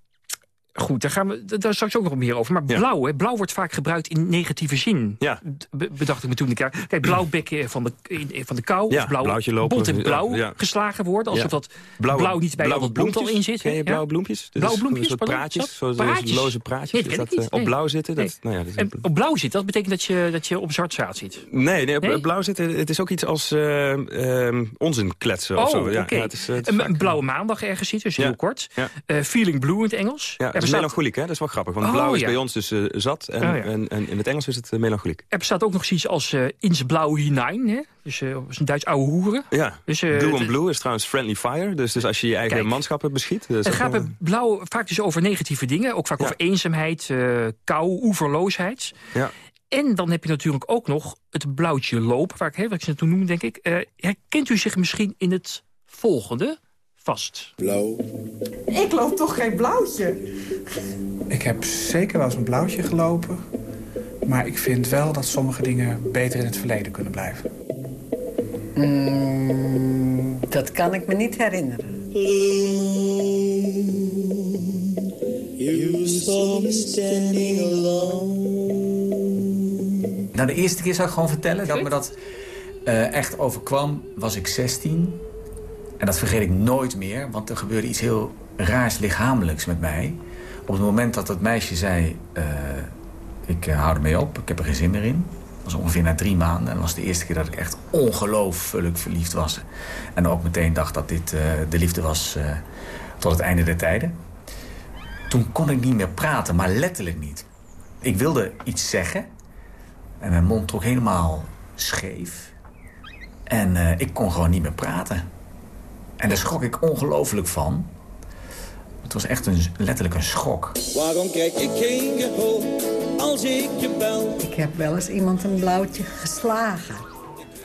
S16: goed, daar gaan we daar straks ook nog meer over. Maar
S17: Ja.
S16: blauw, hè, blauw wordt vaak gebruikt in negatieve zin.
S17: Ja.
S16: Be- bedacht ik me toen ik daar... Kijk, blauw bekken van de, in- van de kou.
S17: Ja,
S16: of blauw,
S17: blauwtje lopen,
S16: bont en blauw
S17: ja,
S16: geslagen worden. Alsof dat
S17: Blauwe-
S16: blauw niet bij
S17: blauwe
S16: dat al
S17: bloempjes.
S16: in zit.
S17: Ken je blauwe bloempjes? Dat
S16: Blauwe bloempjes,
S17: Een soort praatjes,
S16: is
S17: zo,
S16: dat?
S17: zo-
S16: Praatjes?
S17: loze praatjes.
S16: Nee,
S17: is
S16: dat
S17: eh, op blauw zitten? Dat,
S16: Nee.
S17: nou ja, dat is
S16: En op blauw zit, dat betekent dat je, dat je op zwart zaad zit.
S17: Nee, nee, op blauw zitten. Het is ook iets als eh, eh, onzin kletsen
S16: Oh, oké.
S17: Eh,
S16: een, een blauwe maandag ergens zit, dus heel kort. Eh, feeling blue in het Engels.
S17: Ja, het melancholiek, hè? Dat is wel grappig. Want
S16: Oh,
S17: blauw is
S16: ja.
S17: bij ons dus eh, zat. En,
S16: Oh, ja.
S17: en, en in het Engels is het eh, melancholiek.
S16: er bestaat ook nog zoiets als eh ins blauw hinein. Hè? Dus dat is een Duits oude hoeren.
S17: Ja,
S16: Dus,
S17: blue on
S16: het-
S17: blue is trouwens friendly fire. Dus, dus als je je eigen
S16: Kijk.
S17: manschappen beschiet.
S16: Het gaat bij blauw vaak dus over negatieve dingen. Ook vaak over eenzaamheid, kou, oeverloosheid.
S17: Ja.
S16: En dan heb je natuurlijk ook nog het blauwtje lopen, waar ik, hè, wat ik ze toen noemde, denk ik. Herkent u zich misschien in het volgende vast?
S15: Blauw.
S20: Ik loop toch geen blauwtje?
S21: Ik heb zeker wel eens een blauwtje gelopen. Maar ik vind wel dat sommige dingen beter in het verleden kunnen blijven.
S20: Mm, dat kan ik me niet herinneren.
S22: You saw me standing alone.
S23: Nou, de eerste keer zou ik gewoon vertellen dat me dat eh, echt overkwam, was ik 16. En dat vergeet ik nooit meer, want er gebeurde iets heel raars lichamelijks met mij. Op het moment dat dat meisje zei, eh, ik eh, hou ermee op, ik heb er geen zin meer in. Dat was ongeveer na drie maanden. En dat was de eerste keer dat ik echt ongelooflijk verliefd was. En ook meteen dacht dat dit eh, de liefde was tot het einde der tijden. Toen kon ik niet meer praten, maar letterlijk niet. Ik wilde iets zeggen. En mijn mond trok helemaal scheef. En ik kon gewoon niet meer praten. En daar schrok ik ongelooflijk van. Het was echt een, letterlijk een schok.
S22: Waarom krijg ik geen gehoor als ik je bel?
S20: Ik heb wel eens iemand een blauwtje geslagen.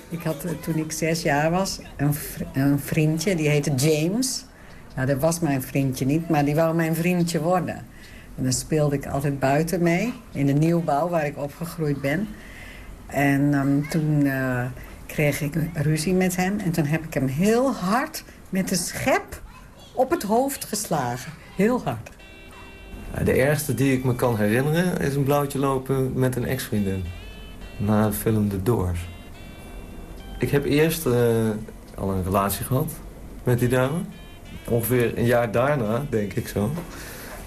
S20: Ik had eh, toen ik zes jaar was een, een vriendje, die heette James. Nou, dat was mijn vriendje niet, maar die wou mijn vriendje worden. En dan speelde ik altijd buiten mee, in de nieuwbouw waar ik opgegroeid ben. En ehm, toen eh, kreeg ik ruzie met hem. En toen heb ik hem heel hard met een schep op het hoofd geslagen. Heel hard.
S24: De ergste die ik me kan herinneren is een blauwtje lopen met een ex-vriendin. Na de film The Doors. Ik heb eerst eh, al een relatie gehad met die dame. Ongeveer een jaar daarna, denk ik zo,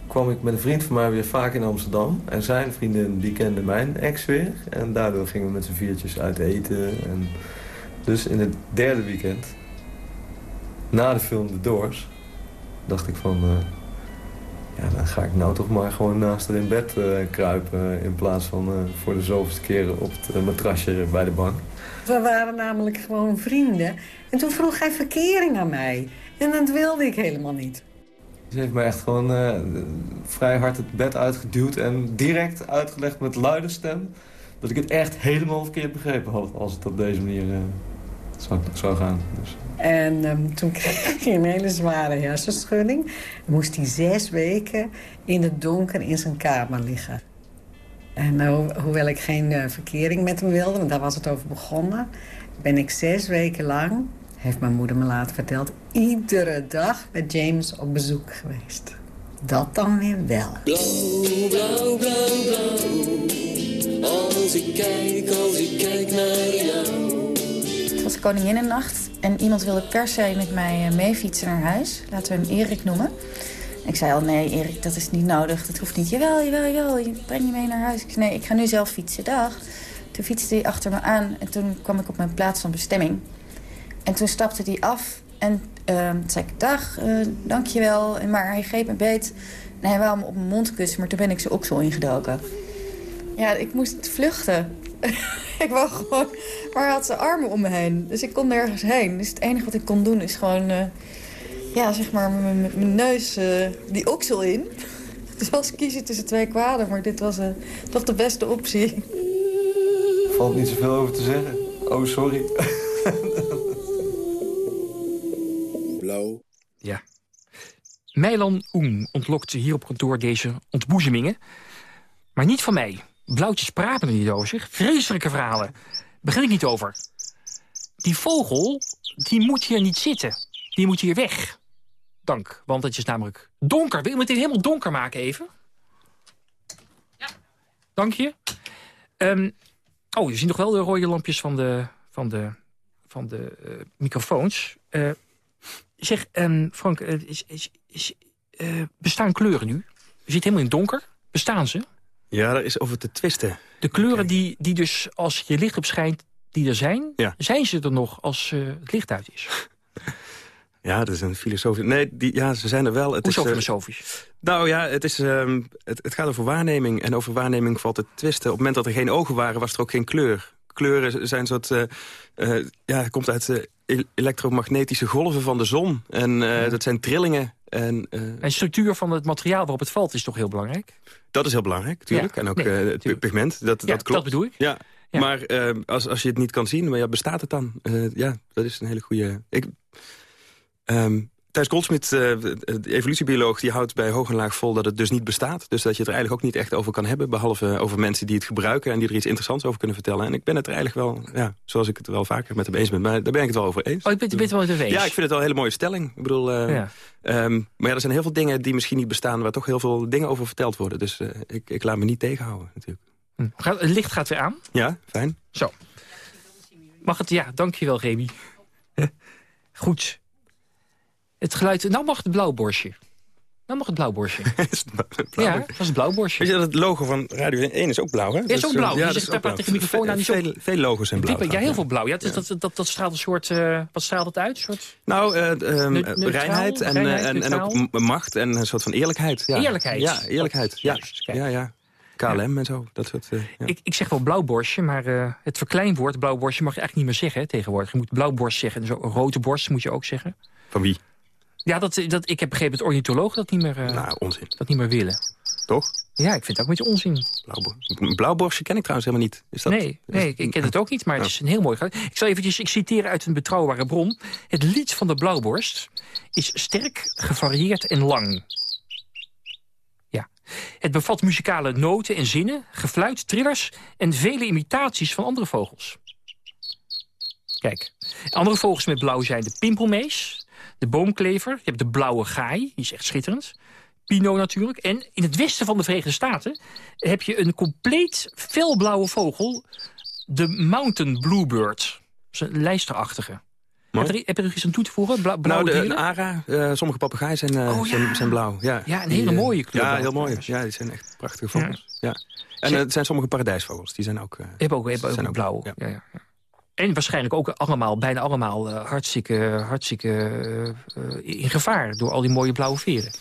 S24: kwam ik met een vriend van mij weer vaak in Amsterdam. En zijn vriendin die kende mijn ex weer. En daardoor gingen we met z'n viertjes uit eten. En dus in het derde weekend, na de film The Doors, dacht ik van... eh, ja, dan ga ik nou toch maar gewoon naast haar in bed eh, kruipen... in plaats van eh, voor de zoveelste keren op het matrasje bij de bank.
S20: We waren namelijk gewoon vrienden. En toen vroeg hij verkering aan mij. En dat wilde ik helemaal niet.
S24: Ze heeft me echt gewoon vrij hard het bed uitgeduwd... en direct uitgelegd met luide stem... dat ik het echt helemaal verkeerd begrepen had... als het op deze manier zou, zou gaan. Dus.
S20: En ehm, toen kreeg hij een hele zware hersenschudding. Moest hij zes weken in het donker in zijn kamer liggen. En ho hoewel ik geen eh, verkering met hem wilde, want daar was het over begonnen... ben ik zes weken lang, heeft mijn moeder me later verteld... iedere dag met James op bezoek geweest. Dat dan weer wel.
S22: Blauw, blauw, blauw, blauw. Als ik kijk, als ik kijk naar jou.
S25: Was Koninginnennacht en iemand wilde per se met mij eh, meefietsen naar huis. Laten we hem Erik noemen.
S26: Ik zei al, nee Erik, dat is niet nodig. Dat hoeft niet. Jawel, jawel, jawel. Je breng je mee naar huis. Ik zei, nee, ik ga nu zelf fietsen. Dag. Toen fietste hij achter me aan. En toen kwam ik op mijn plaats van bestemming. En toen stapte hij af. En toen zei ik, dag, uh, dankjewel. Maar hij greep me beet. En hij wou me op mijn mond kussen. Maar toen ben ik zijn oksel ingedoken. Ja, ik moest vluchten. ik wou gewoon... Maar hij had zijn armen om me heen. Dus ik kon nergens heen. Dus het enige wat ik kon doen is gewoon... Uh, ja, zeg maar, met mijn neus uh, die oksel in. Dus was kiezen tussen twee kwaden. Maar dit was uh, toch de beste optie.
S24: Er valt niet zoveel over te zeggen. Oh, sorry.
S16: Blauw. Ja. Meilan Oeng ontlokte hier op kantoor deze ontboezemingen. Maar niet van mij. Blauwtjes praten er niet over zich. Vreselijke verhalen. Begin ik niet over. Die vogel, die moet hier niet zitten. Die moet hier weg. Dank, want het is namelijk donker. Wil je het helemaal donker maken even? Ja. Dank je. Um, oh, je ziet nog wel de rode lampjes van de, van de, van de uh, microfoons. Uh, zeg, um, Frank, uh, is, is, is, bestaan kleuren nu? Je zit helemaal in het donker. Bestaan ze?
S17: Ja, daar is over te twisten.
S16: De kleuren die, die dus als je licht op schijnt, die er zijn... Ja. zijn ze er nog als uh, het licht uit is?
S17: Ja, dat is een filosofisch... Nee, die, ja, ze zijn er wel. Het
S16: Hoezo
S17: is, uh,
S16: filosofisch?
S17: Nou ja, het, is, uh, het, het, gaat over waarneming. En over waarneming valt te twisten. Op het moment dat er geen ogen waren, was er ook geen kleur. Kleuren zijn soort... Uh, ja, komt uit elektromagnetische golven van de zon. En ja. dat zijn trillingen. En,
S16: en structuur van het materiaal waarop het valt is toch heel belangrijk?
S17: Dat is heel belangrijk, natuurlijk. Ja, en ook nee, het tuurlijk. pigment, dat,
S16: ja,
S17: dat klopt.
S16: dat bedoel ik.
S17: Ja. Maar uh, als, als je het niet kan zien, maar ja, bestaat het dan? Uh, ja, dat is een hele goede... Ik, um, Thijs Goldsmit, de evolutiebioloog, die houdt bij hoog en laag vol dat het dus niet bestaat. Dus dat je het er eigenlijk ook niet echt over kan hebben. Behalve over mensen die het gebruiken en die er iets interessants over kunnen vertellen. En ik ben het er eigenlijk wel, ja, zoals ik het wel vaker met hem eens ben. Maar daar ben ik het wel over eens.
S16: Oh, ik ben, het wel over eens?
S17: Ja, ik vind het wel een hele mooie stelling. Ik bedoel, uh, ja. Um, maar ja, er zijn heel veel dingen die misschien niet bestaan... waar toch heel veel dingen over verteld worden. Dus uh, ik, ik laat me niet tegenhouden, natuurlijk.
S16: Hm. Het licht gaat weer aan?
S17: Ja, fijn.
S16: Zo. Mag het? Ja, dankjewel, Remy. Goed. Het geluid... Nou mag het blauwborstje. Nou mag het blauwborstje.
S17: blauw.
S16: Ja, dat is het blauwborstje.
S17: Weet je dat het logo van Radio 1 is ook blauw, hè?
S16: Ja, is ook blauw. Ja, je zegt daar tegen de microfoon aan.
S17: Veel, veel logos zijn blauw.
S16: Ja, heel veel blauw. Ja, dat, dat, dat, dat straalt een soort... Uh, wat straalt het uit? Soort...
S17: Nou, um, neutraal, reinheid, en, en, en, ook macht en een soort van eerlijkheid. Ja.
S16: Eerlijkheid?
S17: Ja, eerlijkheid. Ja, ja, ja. KLM en zo, dat soort... Uh, ja.
S16: ik, ik zeg wel blauwborstje, maar uh, het verkleinwoord blauwborstje mag je eigenlijk niet meer zeggen hè, tegenwoordig. Je moet blauwborst zeggen. Dus een rode borst moet je ook zeggen.
S17: Van wie?
S16: Ja, dat, dat, ik heb begrepen dat ornithologen dat niet meer, uh,
S17: nou, onzin.
S16: Dat niet meer willen.
S17: Toch?
S16: Ja, ik vind het ook een beetje onzin.
S17: Blauwborstje, blauwborstje ken ik trouwens helemaal niet. Is dat,
S16: nee, nee ik, ik ken het ook niet, maar het is een heel mooi. Ik zal eventjes ik citeren uit een betrouwbare bron. Het lied van de blauwborst is sterk, gevarieerd en lang. Ja. Het bevat muzikale noten en zinnen, gefluit, trillers... en vele imitaties van andere vogels. Kijk, andere vogels met blauw zijn de pimpelmees de boomklever. Je hebt de blauwe gaai, die is echt schitterend. Pino natuurlijk. En in het westen van de Verenigde Staten heb je een compleet felblauwe vogel. De mountain bluebird. Dat is een lijsterachtige. Heb je, er, er iets aan toe te voegen? Bla,
S17: nou, de, een ara. Uh, sommige papegaaien zijn, uh, oh, ja. zijn, zijn, blauw. Ja,
S16: ja een hele mooie kleur.
S17: Ja, heel mooi. Ja, die zijn echt prachtige vogels. Ja. ja. En uh, het zijn sommige paradijsvogels. Die zijn ook,
S16: hebben ook, hebben ook, ook blauw. Ja. Ja, en waarschijnlijk ook allemaal, bijna allemaal uh, hartstikke, hartstikke uh, in gevaar... door al die mooie blauwe veren.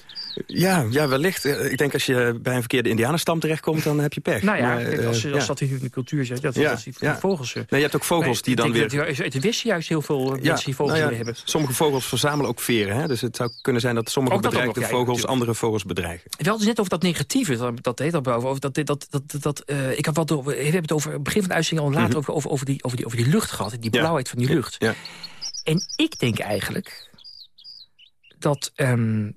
S17: Ja, ja, wellicht. Ik denk als je bij een verkeerde indianenstam terechtkomt, dan heb je pech.
S16: Nou ja, maar, als, als ja. dat in de cultuur zit, dat, ja, dat die ja. vogels... Nee,
S17: je hebt ook vogels die dan weer...
S16: Het westen juist heel veel mensen die vogels nou hebben.
S17: Sommige vogels verzamelen ook veren. Hè? Dus het zou kunnen zijn dat sommige bedreigde vogels natuurlijk. andere vogels bedreigen.
S16: We hadden het net over dat negatieve, dat, dat heet dat. Over dat, dat, dat, dat, uh, ik heb wat over, we hebben het over het begin van de uitzending al later mm -hmm. over, over, die, over, die, over die lucht gehad. Die blauwheid van die lucht. En ik denk eigenlijk dat... Um,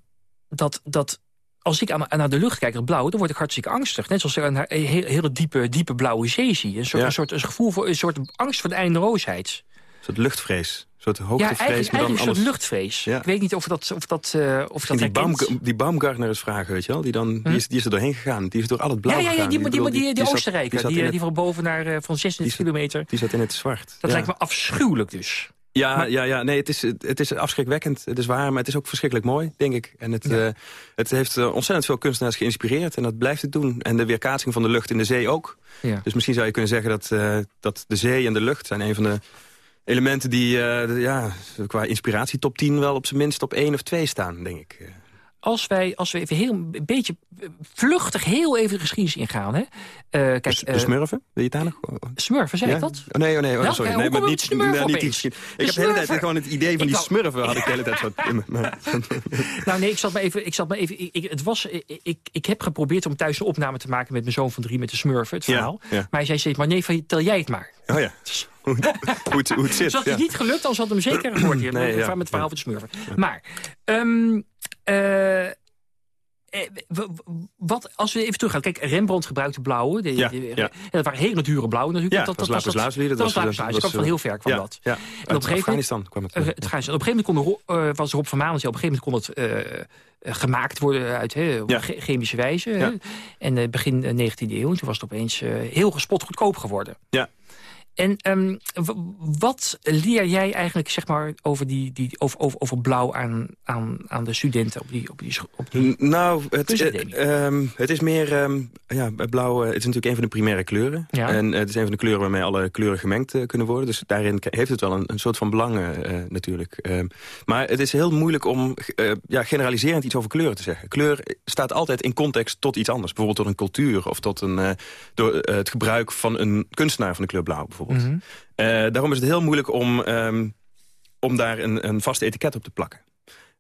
S16: dat, dat als ik naar de lucht kijk, het blauw, dan word ik hartstikke angstig. Net zoals ik een hele diepe, diepe blauwe zee zie. Een soort, ja. een soort een gevoel voor een soort angst voor de eindeloosheid.
S17: Een soort luchtvrees. Een soort hoogtevrees.
S16: Ja, eigenlijk, maar dan eigenlijk een soort luchtvrees. Ja. Ik weet niet of dat... Of dat, uh, of dat
S17: die, Baum, die Baumgartner is vragen, weet je wel? Die, dan, hm? die, is, die is er doorheen gegaan. Die is door al het blauw
S16: ja, ja, ja,
S17: gegaan.
S16: Die, die, die, die, die, die Oostenrijker, die, die, die van boven naar uh, van 26
S17: die
S16: kilometer.
S17: Die zat in het zwart.
S16: Dat lijkt me afschuwelijk dus.
S17: Ja, ja, ja, nee, het is, het is afschrikwekkend. Het is waar, maar het is ook verschrikkelijk mooi, denk ik. En het, eh, het heeft eh, ontzettend veel kunstenaars geïnspireerd. En dat blijft het doen. En de weerkaatsing van de lucht in de zee ook.
S16: Ja.
S17: Dus misschien zou je kunnen zeggen dat, eh, dat de zee en de lucht... zijn een van de elementen die ja, qua inspiratie top 10 wel op zijn minst op één of twee staan, denk ik.
S16: Als wij, als we even heel, een beetje eh, vluchtig heel even de geschiedenis ingaan. Hè? Eh, kijk,
S17: De, de
S16: eh,
S17: smurfen, wil je het daar nog?
S16: Smurfen, zei
S17: Ja?
S16: ik dat?
S17: Oh, nee, oh, nee, oh, sorry. Nee, maar niet, nee, niet die.
S16: De
S17: Ik heb de hele tijd gewoon het idee van
S16: Ik
S17: die
S16: wou-
S17: smurfen had ik de hele tijd zo
S16: Nou nee, ik zat maar even. Ik, zat maar even ik, ik- het was, ik, ik, heb geprobeerd om thuis een opname te maken met mijn zoon van drie met de smurfen, het verhaal.
S17: ja.
S16: Maar hij zei steeds, maar nee, vertel jij het maar.
S17: Oh ja. Hoe, hoe, het, hoe het zit.
S16: Dus dat is niet gelukt, anders had hem zeker gehoord hier.
S17: Nee,
S16: met, het verhaal van de smurfen. Maar, ehm, eh, eh, w- wat, als we even teruggaan. Kijk, Rembrandt gebruikte blauwe. De,
S17: Ja,
S16: de-
S17: ja.
S16: en dat waren hele dure blauwe natuurlijk.
S17: Ja, dat was lapis dat
S16: Dat
S17: was-
S16: lapis
S17: dat
S16: kwam van heel ver kwam
S17: ja,
S16: dat. En op een gegeven
S17: kwam het.
S16: eh, het op een gegeven moment kon er, eh, was Rob van op een gegeven moment kon het eh, eh, gemaakt worden uit op che- chemische wijze. En eh, begin eh, 19e eeuw, en toen was het opeens eh, heel gespot goedkoop geworden.
S17: Ja.
S16: En ehm, wat leer jij eigenlijk zeg maar, over, die, die, over, over, over blauw aan, aan, aan de studenten op die, op die, op die
S17: Nou, het, eh, ehm, het is meer... ehm, ja, blauw eh, het is natuurlijk een van de primaire kleuren.
S16: Ja.
S17: En eh, het is een van de kleuren waarmee alle kleuren gemengd kunnen worden. Dus daarin heeft het wel een, een soort van belang natuurlijk. Maar het is heel moeilijk om ja, generaliserend iets over kleuren te zeggen. Kleur staat altijd in context tot iets anders. Bijvoorbeeld tot een cultuur of tot een, door het gebruik van een kunstenaar van de kleur blauw bijvoorbeeld.
S16: Mhm.
S17: Eh, daarom is het heel moeilijk om, ehm, om daar een, een vast etiket op te plakken.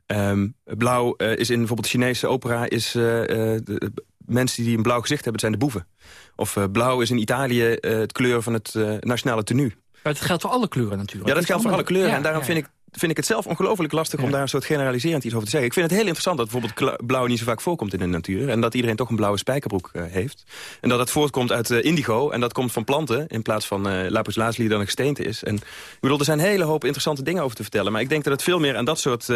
S17: Ehm, blauw eh, is in bijvoorbeeld de Chinese opera... Is, eh, de, mensen die een blauw gezicht hebben, zijn de boeven. Of blauw is in Italië het kleur van het nationale tenue.
S16: Maar het geldt voor alle kleuren natuurlijk.
S17: Ja, dat geldt voor alle kleuren.
S16: Ja,
S17: en daarom
S16: ja,
S17: vind, ik, vind ik het zelf ongelooflijk lastig... om daar een soort generaliserend iets over te zeggen. Ik vind het heel interessant dat bijvoorbeeld blauw niet zo vaak voorkomt in de natuur. En dat iedereen toch een blauwe spijkerbroek eh, heeft. En dat het voortkomt uit eh, indigo. En dat komt van planten in plaats van eh lapis lazuli dan een gesteente is. En ik bedoel, er zijn een hele hoop interessante dingen over te vertellen. Maar ik denk dat het veel meer aan dat soort...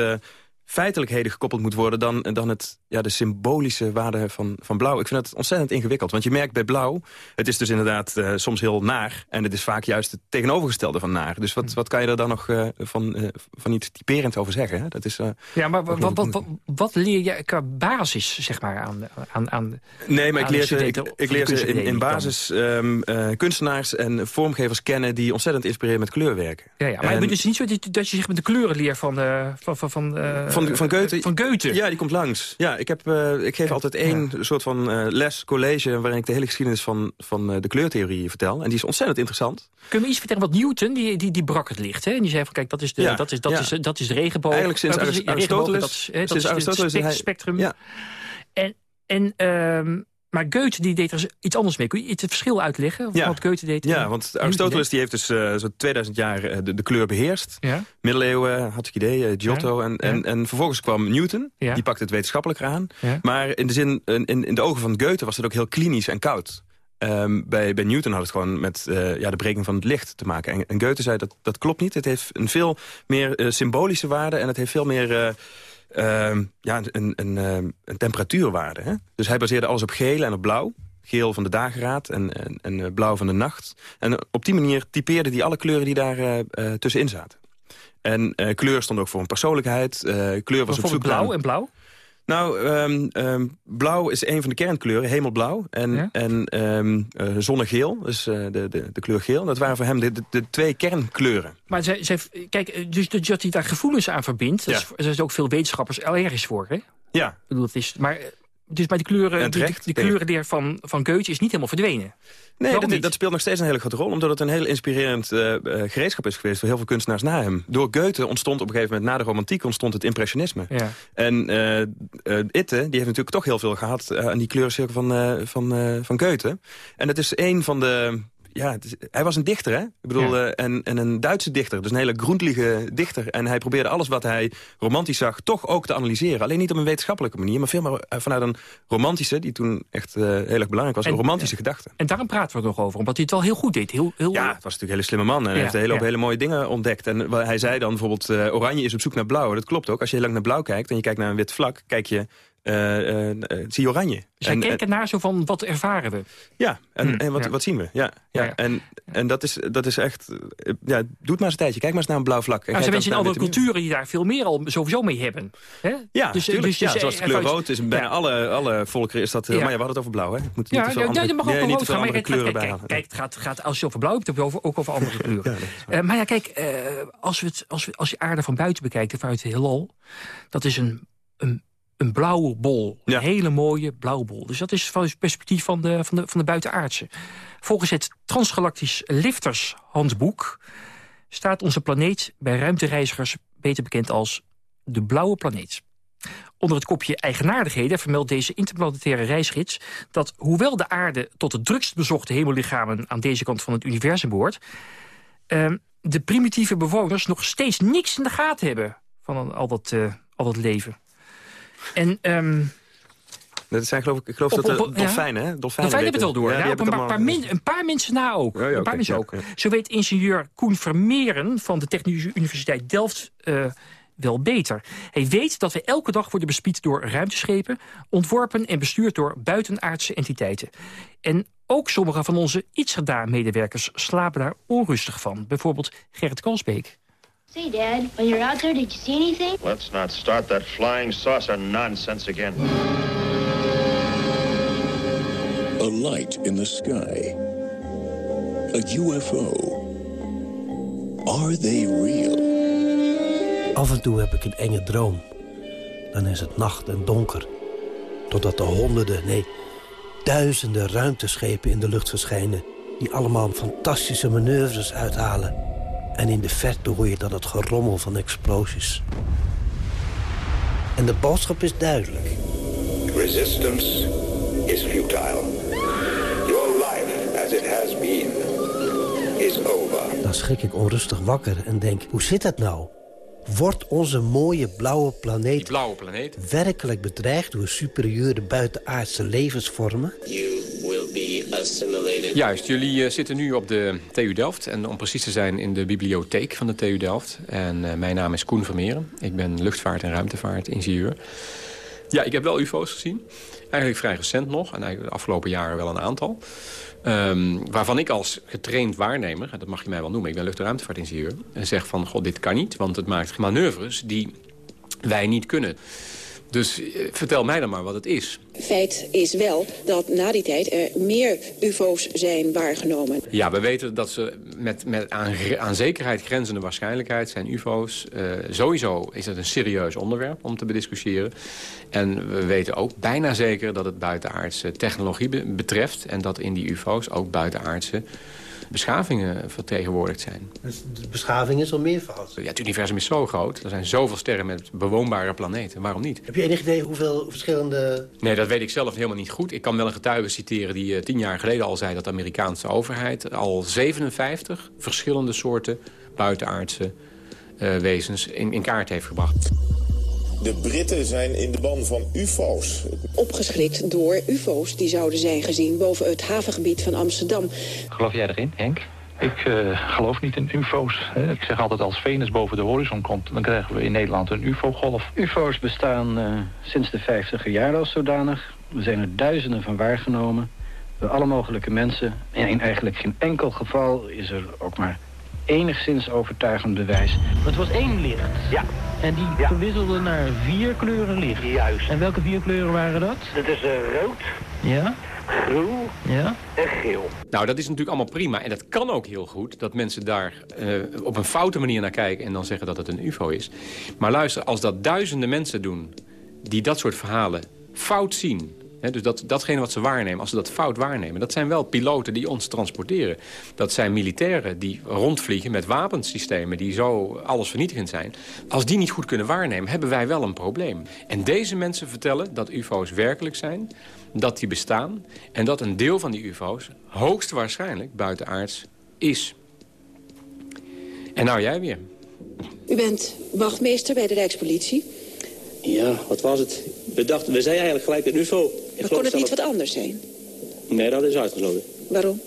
S17: feitelijkheden gekoppeld moet worden... dan, dan het, ja, de symbolische waarde van, van blauw. Ik vind het ontzettend ingewikkeld. Want je merkt bij blauw, het is dus inderdaad eh, soms heel naar... en het is vaak juist het tegenovergestelde van naar. Dus wat, wat kan je er dan nog eh, van, eh, van iets typerend over zeggen? Hè? Dat is,
S16: Ja, maar wat, wat, wat, wat leer je qua basis, zeg maar, aan, aan, aan
S17: Nee, maar ik
S16: aan
S17: leer ze, ik, leer ze in, in basis ehm, eh, kunstenaars en vormgevers kennen... die ontzettend inspireren met kleurwerken.
S16: Ja, ja, maar
S17: En-
S16: het is niet zo dat je, dat je zeg maar de kleuren leert van, van, van, van,
S17: Van, van Goethe?
S16: Van Goethe?
S17: Ja, die komt langs. Ja, ik, heb, eh, ik geef altijd één soort van eh, les, college... waarin ik de hele geschiedenis van, van eh, de kleurtheorie vertel. En die is ontzettend interessant.
S16: Kun je me iets vertellen wat Newton, die, die, die brak het licht, hè? En die zei van, kijk, dat is de,
S17: Ja,
S16: dat is, dat is, dat is de regenboog.
S17: Eigenlijk sinds
S16: Eh, dat is-
S17: Aristoteles-
S16: Dat is, hè, dat
S17: sinds
S16: is
S17: Aristoteles
S16: het spectrum.
S17: Ja.
S16: En, en, ehm, maar Goethe die deed er iets anders mee. Kun je iets het verschil uitleggen?
S17: Ja.
S16: Wat Goethe deed?
S17: Ja, want Aristoteles die heeft dus eh zo'n 2000 jaar eh, de, de kleur beheerst.
S16: Ja.
S17: Middeleeuwen, had ik idee, eh, Giotto. En, en, en vervolgens kwam Newton, die pakte het wetenschappelijker aan. Maar in de, zin, in, in de ogen van Goethe was het ook heel klinisch en koud. Ehm, bij, bij Newton had het gewoon met eh, ja, de breking van het licht te maken. En, en Goethe zei dat dat klopt niet. Het heeft een veel meer symbolische waarde en het heeft veel meer... eh, ehm, ja, een, een, ehm, een temperatuurwaarde. Hè? Dus hij baseerde alles op geel en op blauw. Geel van de dageraad en, en, en eh, blauw van de nacht. En op die manier typeerde hij alle kleuren die daar eh, eh, tussenin zaten. En eh, kleur stond ook voor een persoonlijkheid. Eh, kleur was op zoek
S16: blauw en blauw?
S17: Nou, ehm, ehm, blauw is een van de kernkleuren, hemelblauw. En, en eh, zonnegeel, dus de, de, de kleur geel. Dat waren voor hem de, de, de twee kernkleuren.
S16: Maar zij, zij, kijk, eh, dus dat hij daar gevoelens aan verbindt...
S17: Ja.
S16: daar zijn ook veel wetenschappers allergisch voor, hè?
S17: Ja.
S16: Ik bedoel, het is, maar, dus bij de kleuren,
S17: En
S16: die,
S17: terecht,
S16: die,
S17: denk ik.
S16: kleurenleer van, van Goethe is niet helemaal verdwenen.
S17: Nee, dat, dat speelt nog steeds een hele grote rol. Omdat het een heel inspirerend eh, eh, gereedschap is geweest... voor heel veel kunstenaars na hem. Door Goethe ontstond op een gegeven moment... na de romantiek ontstond het impressionisme.
S16: Ja.
S17: En eh Itte, die heeft natuurlijk toch heel veel gehad... eh, aan die kleurencirkel van, van, van Goethe. En het is een van de... Ja, het is- hij was een dichter, hè? Ik bedoel,
S16: Ja.
S17: eh, en, en een Duitse dichter. Dus een hele groentelige dichter. En hij probeerde alles wat hij romantisch zag... toch ook te analyseren. Alleen niet op een wetenschappelijke manier... maar veel meer eh, vanuit een romantische... die toen echt eh, heel erg belangrijk was.
S16: En-
S17: een romantische gedachte.
S16: En daarom praten we er nog over, omdat hij het wel heel goed deed. Heel, heel,
S17: Ja, het was natuurlijk een hele slimme man. En hij
S16: Ja,
S17: heeft een hele
S16: ja.
S17: hele mooie dingen ontdekt. En hij zei dan bijvoorbeeld, oranje is op zoek naar blauw. Dat klopt ook. Als je heel lang naar blauw kijkt en je kijkt naar een wit vlak... kijk je eh, zie je oranje.
S16: Zij
S17: En-
S16: kijken naar zo van, wat ervaren we?
S17: Ja, en,
S16: Hm,
S17: en wat,
S16: ja.
S17: wat zien we? Ja, ja. En, en dat, is, dat is echt... Ja, doe het maar eens een tijdje. Kijk maar eens naar een blauw vlak.
S16: Nou, er
S17: kijk
S16: zijn mensen in andere culturen die daar veel meer al sowieso mee hebben.
S17: Ja,
S16: Dus,
S17: tuurlijk.
S16: dus-
S17: ja, zoals de kleur rood is bijna
S16: Ja.
S17: alle, alle volkeren is dat... Maar ja, we hadden het over blauw, hè? Moet niet
S16: Ja,
S17: te andere,
S16: dat mag ook
S17: nee,
S16: rood gaan. Maar kijk,
S17: kleuren
S16: kijk,
S17: bij
S16: kijk, het gaat, gaat, als je over blauw hebt, heb je over, ook over andere kleuren. Maar ja, kijk, als, we het, als, we, als je aarde van buiten bekijkt, vanuit het heelal... dat is een, een, een blauwe bol. Een hele mooie blauwe bol. Dus dat is van het perspectief van de, van de, van de buitenaardse. Volgens het Transgalactisch Liftershandboek... staat onze planeet bij ruimtereizigers beter bekend als de blauwe planeet. Onder het kopje eigenaardigheden vermeldt deze interplanetaire reisgids... dat hoewel de aarde tot de drukst bezochte hemellichamen... aan deze kant van het universum behoort... ehm, de primitieve bewoners nog steeds niks in de gaten hebben... van al dat, eh, al dat leven. En... ehm,
S17: Dat zijn geloof ik, ik geloof
S16: Op-
S17: dat
S16: op-
S17: de
S16: ja.
S17: dolfijnen, hè? Dolfijnen
S16: hebben het wel door.
S17: Ja,
S16: Ja,
S17: die
S16: op een, paar,
S17: het
S16: min- een paar mensen na ook.
S17: Ja, ja,
S16: een paar mensen ook. Zo weet ingenieur Koen Vermeeren van de Technische Universiteit Delft eh, wel beter. Hij weet dat we elke dag worden bespied door ruimteschepen... ontworpen en bestuurd door buitenaardse entiteiten. En ook sommige van onze Itzada-medewerkers slapen daar onrustig van. Bijvoorbeeld Gerrit Kalsbeek.
S27: Say, Dad, when you're out there, did you see anything?
S28: Let's not start that flying saucer nonsense again.
S29: A light in the sky. A UFO. Are they real?
S30: Af en toe heb ik een enge droom. Dan is het nacht en donker. Totdat er honderden, nee, duizenden ruimteschepen in de lucht verschijnen... die allemaal fantastische manoeuvres uithalen. En in de verte hoor je dan het gerommel van explosies. En de boodschap is duidelijk.
S25: Resistance is futile. Your life, as it has been, is over.
S30: Dan schrik ik onrustig wakker en denk, hoe zit dat nou? Wordt onze mooie blauwe planeet,
S31: blauwe planeet.
S30: werkelijk bedreigd door superieure buitenaardse levensvormen?
S22: You will be assimilated.
S31: Juist, jullie eh, zitten nu op de TU Delft. En om precies te zijn in de bibliotheek van de TU Delft. En eh, mijn naam is Koen Vermeeren. Ik ben luchtvaart- en ruimtevaartingenieur. Ja, ik heb wel ufo's gezien. Eigenlijk vrij recent nog. En eigenlijk de afgelopen jaren wel een aantal. Ehm, waarvan ik als getraind waarnemer, dat mag je mij wel noemen... ik ben lucht- en ruimtevaartingenieur, en zeg van... god, dit kan niet, want het maakt manoeuvres die wij niet kunnen. Dus eh, vertel mij dan maar wat het is.
S32: Feit is wel dat na die tijd er meer ufo's zijn waargenomen.
S31: Ja, we weten dat ze met, met aan, zekerheid grenzende waarschijnlijkheid zijn ufo's. eh, sowieso is het een serieus onderwerp om te bediscussiëren. En we weten ook bijna zeker dat het buitenaardse technologie be- betreft... en dat in die ufo's ook buitenaardse beschavingen vertegenwoordigd zijn.
S30: Dus de beschaving is al meervoud.
S31: Ja, het universum is zo groot. Er zijn zoveel sterren met bewoonbare planeten. Waarom niet?
S30: Heb je enig idee hoeveel verschillende...
S31: Nee, dat weet ik zelf helemaal niet goed. Ik kan wel een getuige citeren die eh, tien jaar geleden al zei... dat de Amerikaanse overheid al 57 verschillende soorten buitenaardse eh, wezens in, in kaart heeft gebracht.
S29: De Britten zijn in de ban van ufo's.
S32: Opgeschrikt door ufo's die zouden zijn gezien boven het havengebied van Amsterdam.
S33: Geloof jij erin, Henk? Ik eh, geloof niet in ufo's. Hè. Ik zeg altijd als Venus boven de horizon komt... dan krijgen we in Nederland een ufo-golf.
S34: UFO's bestaan eh, sinds de 50 jaar als zodanig. Er zijn er duizenden van waargenomen. Door alle mogelijke mensen. En in eigenlijk geen enkel geval is er ook maar enigszins overtuigend bewijs.
S35: Het was één licht. Ja. En die verwisselde naar vier kleuren licht. Juist. En welke vier kleuren waren dat?
S28: Dat is eh, rood,
S35: Ja?
S28: groen
S35: Ja?
S28: en geel.
S31: Nou, dat is natuurlijk allemaal prima. En dat kan ook heel goed. Dat mensen daar eh, op een foute manier naar kijken... en dan zeggen dat het een ufo is. Maar luister, als dat duizenden mensen doen... die dat soort verhalen fout zien... Hè, dus dat, datgene wat ze waarnemen, als ze dat fout waarnemen... dat zijn wel piloten die ons transporteren. Dat zijn militairen die rondvliegen met wapensystemen... die zo allesvernietigend zijn. Als die niet goed kunnen waarnemen, hebben wij wel een probleem. En deze mensen vertellen dat ufo's werkelijk zijn... dat die bestaan en dat een deel van die ufo's... hoogstwaarschijnlijk buitenaards is. En nou jij weer.
S32: U bent wachtmeester bij de Rijkspolitie.
S36: Ja, wat was het? We dachten, we zeiden eigenlijk gelijk een ufo.
S32: Maar kon het niet wat anders zijn?
S36: Nee, dat is uitgesloten.
S32: Waarom?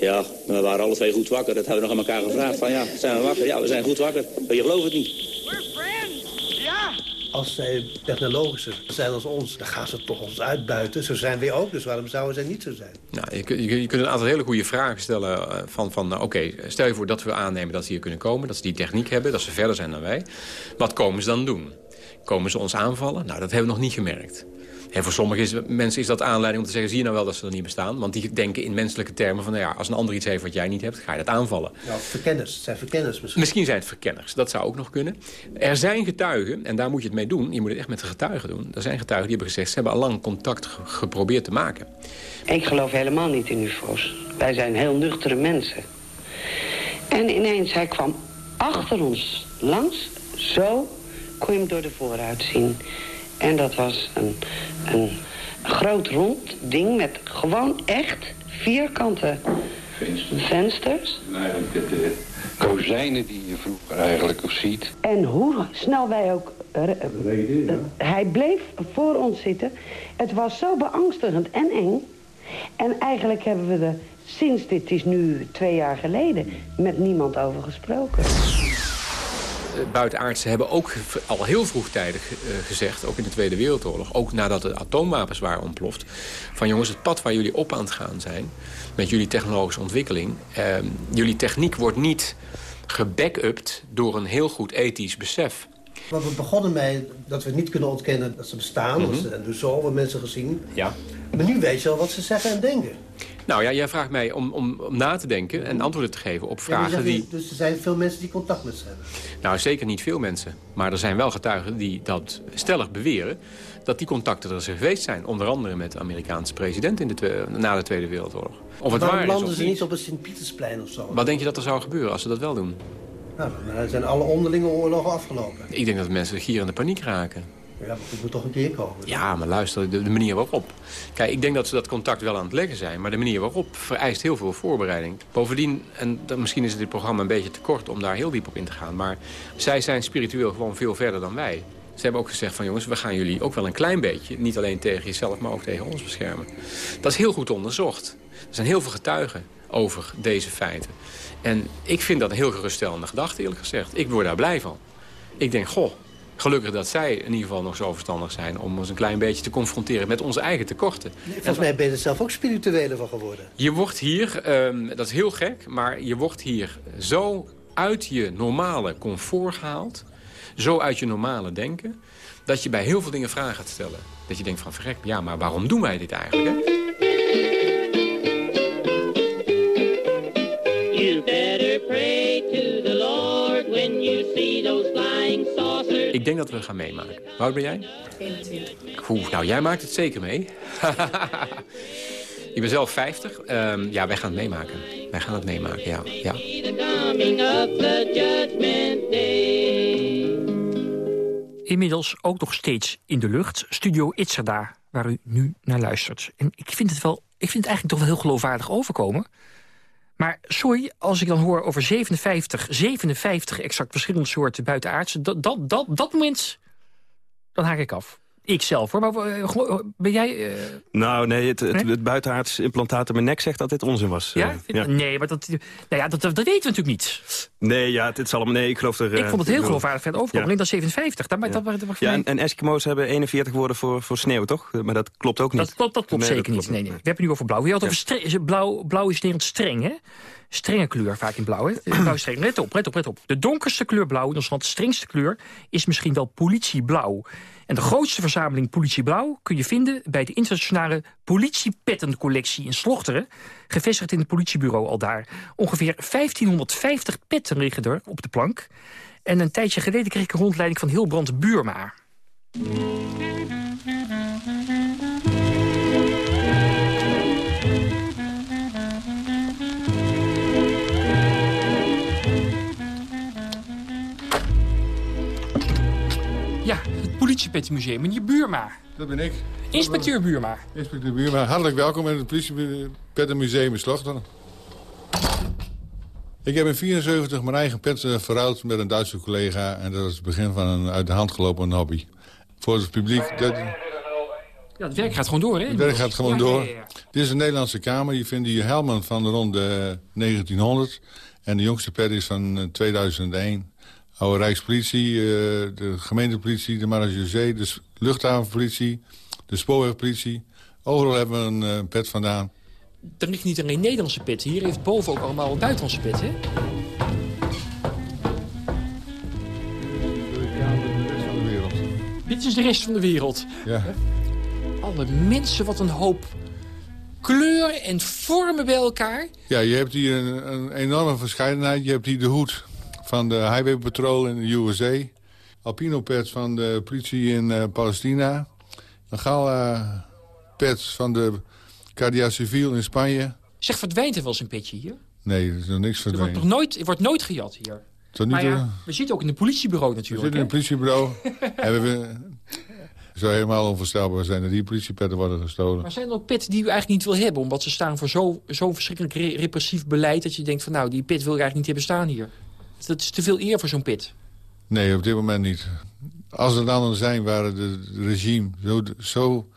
S36: Ja, we waren alle twee goed wakker. Dat hebben we nog aan elkaar gevraagd. Van ja, zijn we wakker? Ja, we zijn goed wakker. Maar je gelooft het niet.
S30: als zij technologischer zijn als ons, dan gaan ze toch ons uitbuiten. Zo zijn wij ook, dus waarom zouden zij niet zo zijn?
S31: Nou, je, je kunt een aantal hele goede vragen stellen eh, van, van nou, oké, stel je voor dat we aannemen dat ze hier kunnen komen, dat ze die techniek hebben, dat ze verder zijn dan wij. Wat komen ze dan doen? Komen ze ons aanvallen? Nou, dat hebben we nog niet gemerkt. En voor sommige is, mensen is dat aanleiding om te zeggen... zie je nou wel dat ze er niet bestaan? Want die denken in menselijke termen van... nou ja, als een ander iets heeft wat jij niet hebt, ga je dat aanvallen.
S30: Nou, verkenners, het zijn verkenners misschien.
S31: Misschien zijn het verkenners, dat zou ook nog kunnen. Er zijn getuigen, en daar moet je het mee doen... je moet het echt met de getuigen doen. Er zijn getuigen die hebben gezegd... ze hebben al lang contact ge- geprobeerd te maken.
S37: Ik geloof helemaal niet in ufo's. Wij zijn heel nuchtere mensen. En ineens, hij kwam achter ons langs. Zo kon je hem door de vooruit zien. En dat was een, een groot rond ding met gewoon echt vierkante vensters.
S38: Eigenlijk de, de kozijnen die je vroeger eigenlijk ook ziet.
S37: En hoe snel wij ook... eh, eh, hij bleef voor ons zitten. Het was zo beangstigend en eng. En eigenlijk hebben we er sinds dit is nu twee jaar geleden... met niemand over gesproken.
S31: Eh, buitenaardsen hebben ook al heel vroegtijdig eh, gezegd... ook in de Tweede Wereldoorlog, ook nadat de atoomwapens waren ontploft... van jongens, het pad waar jullie op aan het gaan zijn... met jullie technologische ontwikkeling... eh, jullie techniek wordt niet gebackupt door een heel goed ethisch besef.
S30: Want we begonnen mee dat we niet kunnen ontkennen dat ze bestaan. Want ze- En dus zo hebben mensen gezien.
S31: Ja.
S30: Maar nu weet je al wat ze zeggen en denken.
S31: Nou ja, jij vraagt mij om, om, om na te denken en antwoorden te geven op vragen die...
S30: Dus er zijn veel mensen die contact met ze hebben.
S31: Nou, zeker niet veel mensen. Maar er zijn wel getuigen die dat stellig beweren... dat die contacten er geweest zijn. Onder andere met de Amerikaanse president in de na de Tweede Wereldoorlog. Of het waar is
S30: landen
S31: of
S30: ze
S31: niet.
S30: op het Sint-Pietersplein of zo?
S31: Wat denk je dat er zou gebeuren als ze dat wel doen?
S30: Nou, dan zijn alle onderlinge oorlogen afgelopen.
S31: Ik denk dat mensen gierende paniek raken.
S30: Ja, maar het moet toch een keer komen.
S31: Ja, maar luister, de, de manier waarop. Kijk, ik denk dat ze dat contact wel aan het leggen zijn... maar de manier waarop vereist heel veel voorbereiding. Bovendien, en dan- misschien is dit programma een beetje te kort... om daar heel diep op in te gaan... maar zij zijn spiritueel gewoon veel verder dan wij. Ze hebben ook gezegd van jongens, we gaan jullie ook wel een klein beetje... niet alleen tegen jezelf, maar ook tegen ons beschermen. Dat is heel goed onderzocht. Er zijn heel veel getuigen over deze feiten. En ik vind dat een heel geruststellende gedachte, eerlijk gezegd. Ik word daar blij van. Ik denk, goh, gelukkig dat zij in ieder geval nog zo verstandig zijn... om ons een klein beetje te confronteren met onze eigen tekorten.
S30: Volgens mij ben je er zelf ook spiritueler van geworden.
S31: Je wordt hier, ehm, dat is heel gek, maar je wordt hier zo uit je normale comfort gehaald... zo uit je normale denken, dat je bij heel veel dingen vragen gaat stellen. Dat je denkt van, verrek, ja, maar waarom doen wij dit eigenlijk, hè?
S22: You better pray
S31: Ik denk dat we het gaan meemaken. Hoe oud ben jij?
S26: 21.
S31: Oeh, nou, jij maakt het zeker mee. Ik ben zelf 50. Ehm, ja, wij gaan het meemaken. Wij gaan het meemaken, ja. ja.
S16: Inmiddels ook nog steeds in de lucht. Studio Itzerda, waar u nu naar luistert. En ik vind het, wel, ik vind het eigenlijk toch wel heel geloofwaardig overkomen. Maar sorry, als ik dan hoor over 57, 57 exact verschillende soorten buitenaardse... Dat, dat, dat, dat moment, dan haak ik af. Ik zelf hoor, maar eh, gewoon, ben jij... eh,
S17: Nou, nee, het, het, het buitenaards implantaat in mijn nek zegt dat dit onzin was.
S16: ja?
S17: Eh,
S16: Nee, maar dat, nou ja, dat, dat weten we natuurlijk niet.
S17: Nee, ja, dit zal hem. Nee, ik geloof er.
S16: ik
S17: eh,
S16: vond het heel geloofwaardig verder overkomen.
S17: Ja.
S16: Alleen dat 57, dat, dat, dat, dat, dat,
S17: Ja, en, en Eskimo's hebben 41 woorden voor, voor sneeuw, toch? Maar dat klopt ook niet.
S16: Dat klopt, dat klopt
S17: Nee,
S16: zeker
S17: dat
S16: niet. Nee, nee. We hebben het nu over blauw. Je had over blauw, blauw is Nederlands streng, hè? Strenge kleur vaak in blauw, hè? Eh, Blauw streng. Let op, let op, let op. De donkerste kleur blauw, in ons land strengste kleur... is misschien wel politieblauw. En de grootste verzameling politieblauw kun je vinden... bij de internationale politiepettencollectie in Slochteren... gevestigd in het politiebureau al daar. Ongeveer 1550 petten liggen er op de plank. En een tijdje geleden kreeg ik een rondleiding van Hilbrand Buurma. In je Buurma.
S39: Dat ben ik.
S16: Inspecteur Buurma.
S39: Inspecteur Buurma, hartelijk welkom in het politiepettenmuseum in Slochteren. Ik heb in 74 mijn eigen pet eh, verruild met een Duitse collega... en dat is het begin van een uit de hand gelopen hobby. Voor het publiek... Dat,
S16: Ja, het werk gaat gewoon door, hè?
S39: het werk gaat gewoon
S16: Ja,
S39: door.
S16: ja, ja, ja.
S39: Dit is een Nederlandse kamer. Je vindt hier helmen van rond de 1900. En de jongste pet is van eh, 2001. Oude Rijkspolitie, eh, de gemeentepolitie, de marechaussee, de luchthavenpolitie, de spoorwegpolitie. Overal hebben we een eh, pet vandaan.
S16: Er ligt niet alleen Nederlandse pet. Hier heeft boven ook allemaal een buitenlandse pet, hè? Dit is de rest van de wereld.
S39: Ja.
S16: Alle mensen, wat een hoop kleur en vormen bij elkaar.
S39: Ja, je hebt hier een, een enorme verscheidenheid. Je hebt hier de hoed van de Highway Patrol in de USA. Alpino pads van de politie in eh, Palestina. Een Gala pads van de Guardia Civil in Spanje.
S16: Zeg, verdwijnt er wel eens een petje hier?
S39: Nee, er is nog niks
S16: Er wordt,
S39: verdwenen.
S16: nog nooit, er wordt nooit gejat hier.
S39: Tot nu
S16: Maar ja, we zitten ook in een politiebureau
S39: We
S16: natuurlijk.
S39: zitten in een politiebureau. en we. Het zou helemaal onvoorstelbaar zijn dat die politiepetten worden gestolen.
S16: Maar zijn er ook petten die u eigenlijk niet wil hebben? Omdat ze staan voor zo- zo'n verschrikkelijk re- repressief beleid... dat je denkt van nou, die pit wil ik eigenlijk niet hebben staan hier. Dat is te veel eer voor zo'n pit.
S39: Nee, op dit moment niet. Als er dan zijn waar het regime zo, zo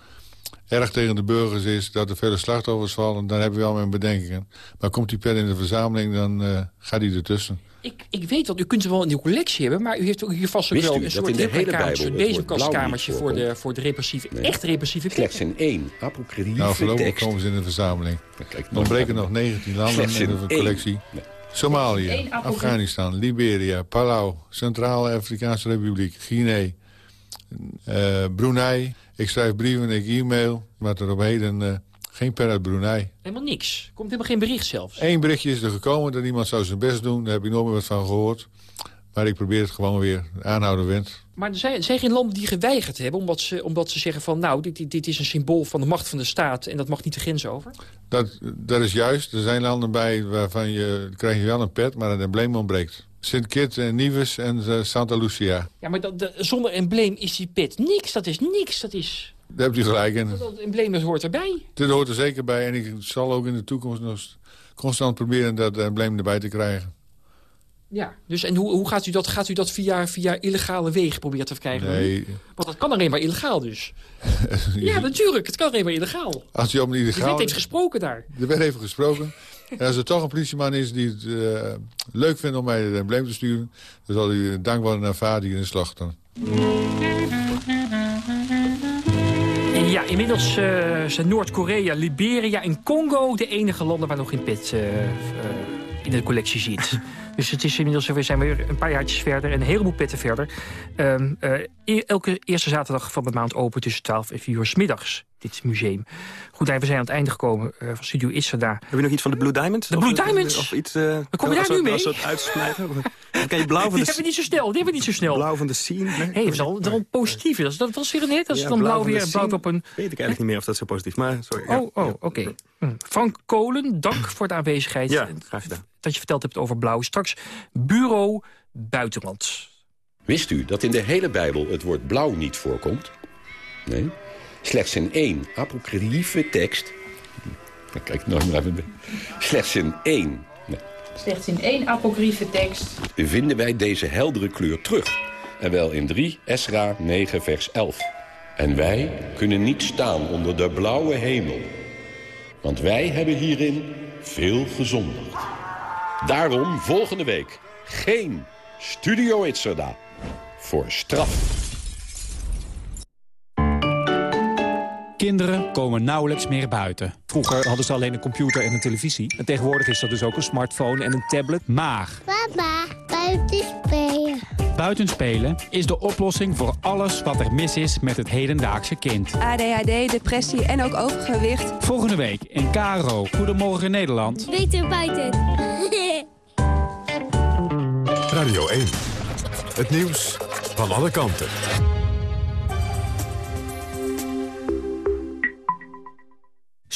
S39: erg tegen de burgers is... dat er vele slachtoffers vallen, dan hebben we wel mijn bedenkingen. Maar komt die pet in de verzameling, dan eh, gaat die ertussen.
S16: Ik, ik weet dat u kunt er wel een nieuwe collectie hebben... maar u heeft ook hier vast ook
S40: Wist
S16: wel een
S40: dat
S16: soort
S40: in de hele
S16: replicaatje,
S40: Bijbel
S16: een bezemkastkamertje voor de, voor de repressieve,
S40: Nee.
S16: echt repressieve
S40: Slechts in één apocryfe
S39: Nou, voorlopig
S40: tekst.
S39: komen ze in de verzameling. Er ontbreken nog 19 landen in de
S40: in
S39: collectie.
S40: Nee.
S39: Somalië. Afghanistan, Liberia, Palau, Centraal-Afrikaanse Republiek, Guinea, eh, Brunei. Ik schrijf brieven, ik e-mail, maar er op heden eh, geen per uit Brunei.
S16: Helemaal niks. Komt helemaal geen bericht zelfs.
S39: Eén berichtje is er gekomen dat iemand zou zijn best doen. Daar heb ik nooit meer wat van gehoord. Maar ik probeer het gewoon weer. Aanhouden wint.
S16: Maar er zijn, er zijn geen landen die geweigerd hebben... omdat ze, omdat ze zeggen van nou, dit, dit, dit is een symbool van de macht van de staat... en dat mag niet de grens over.
S39: Dat, dat is juist. Er zijn landen bij waarvan je krijg je wel een pet, maar het embleem ontbreekt. Sint Kitts en Nieves en eh, Santa Lucia.
S16: Ja, maar dat, dat- zonder embleem is die pet niks. Dat is niks. Dat is...
S39: Daar hebt u gelijk in.
S16: Dat embleem dat hoort erbij.
S39: Dit hoort er zeker bij. En ik zal ook in de toekomst nog constant proberen dat embleem erbij te krijgen.
S16: Ja, dus en hoe, hoe gaat u dat? Gaat u dat via, via illegale wegen proberen te krijgen?
S39: Nee.
S16: Want dat kan alleen maar illegaal dus. Ja, natuurlijk. Het kan alleen maar illegaal.
S39: Als je
S16: De
S39: illegaal...
S16: wet heeft gesproken daar.
S39: Er werd even gesproken. En als er toch een politieman is die het eh, leuk vindt om mij het embleem te sturen... dan zal u dankbaar naar vader in de slachter.
S16: Ja, inmiddels eh, zijn Noord-Korea, Liberia en Congo de enige landen waar nog geen eh, eh, in de collectie zit. Dus het is inmiddels, we zijn weer een paar jaartjes verder en een heleboel petten verder. Ehm, eh, e- elke eerste zaterdag van de maand open tussen 12 en 4 uur 's middags. Dit museum. Goed, we zijn aan het einde gekomen eh, van Studio Itzada.
S17: Heb je nog iets van de Blue Diamond?
S16: De Blue
S17: of-
S16: Diamonds?
S17: Of iets... eh
S16: kom je daar
S17: als
S16: nu mee?
S17: Als kan je blauw van
S16: Die
S17: de...
S16: hebben we niet zo snel, die hebben we niet zo snel.
S17: Blauw van de scene? Nee,
S16: Hé, dat is al, dat is al positief. Dat is, dat was weer een hit. Dat is
S17: Ja,
S16: dan blauw weer, blauw op een...
S17: Weet ik eigenlijk niet meer of dat zo positief maar sorry. ja.
S16: Oh, oh oké. Hm. Frank Kolen, dank voor de aanwezigheid.
S17: Ja, graag gedaan.
S16: Dat je verteld hebt over blauw. Straks bureau buitenland.
S40: Wist u dat in de hele Bijbel het woord blauw niet voorkomt? Nee. Slechts in één apocryfe tekst... Dan kijk ik nog maar even... Slechts in één nee,
S16: Slechts in één apocryfe tekst.
S40: vinden wij deze heldere kleur terug. En wel in 3 Esra 9 vers 11. En wij kunnen niet staan onder de blauwe hemel. Want wij hebben hierin veel gezondigd. Daarom volgende week geen Studio Itzerda voor straf.
S41: Kinderen komen nauwelijks meer buiten. Vroeger hadden ze alleen een computer en een televisie. En tegenwoordig is er dus ook een smartphone en een tablet. Maar
S42: Papa, buiten spelen.
S41: buitenspelen is de oplossing voor alles wat er mis is met het hedendaagse kind.
S43: ADHD, depressie en ook overgewicht.
S41: Volgende week in KRO Goedemorgen Nederland.
S42: Beter buiten.
S44: Radio 1. Het nieuws van alle kanten.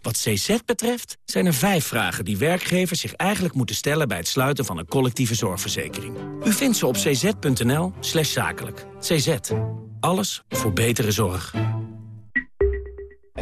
S45: Wat CZ betreft zijn er vijf vragen die werkgevers zich eigenlijk moeten stellen bij het sluiten van een collectieve zorgverzekering. U vindt ze op cz.nl zakelijk. CZ. Alles voor betere zorg.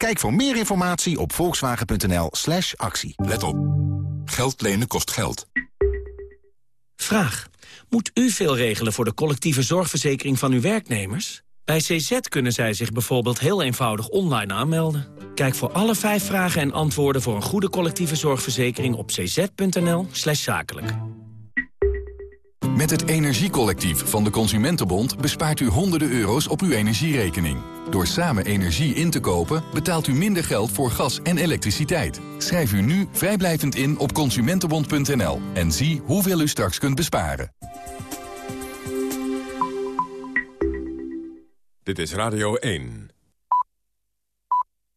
S30: Kijk voor meer informatie op volkswagen.nl slash actie.
S46: Let op. Geld lenen kost geld.
S45: Vraag. Moet u veel regelen voor de collectieve zorgverzekering van uw werknemers? Bij CZ kunnen zij zich bijvoorbeeld heel eenvoudig online aanmelden. Kijk voor alle vijf vragen en antwoorden voor een goede collectieve zorgverzekering op cz.nl slash zakelijk.
S46: Met het Energiecollectief van de Consumentenbond bespaart u honderden euro's op uw energierekening. Door samen energie in te kopen betaalt u minder geld voor gas en elektriciteit. Schrijf u nu vrijblijvend in op consumentenbond.nl en zie hoeveel u straks kunt besparen.
S1: Dit is Radio 1.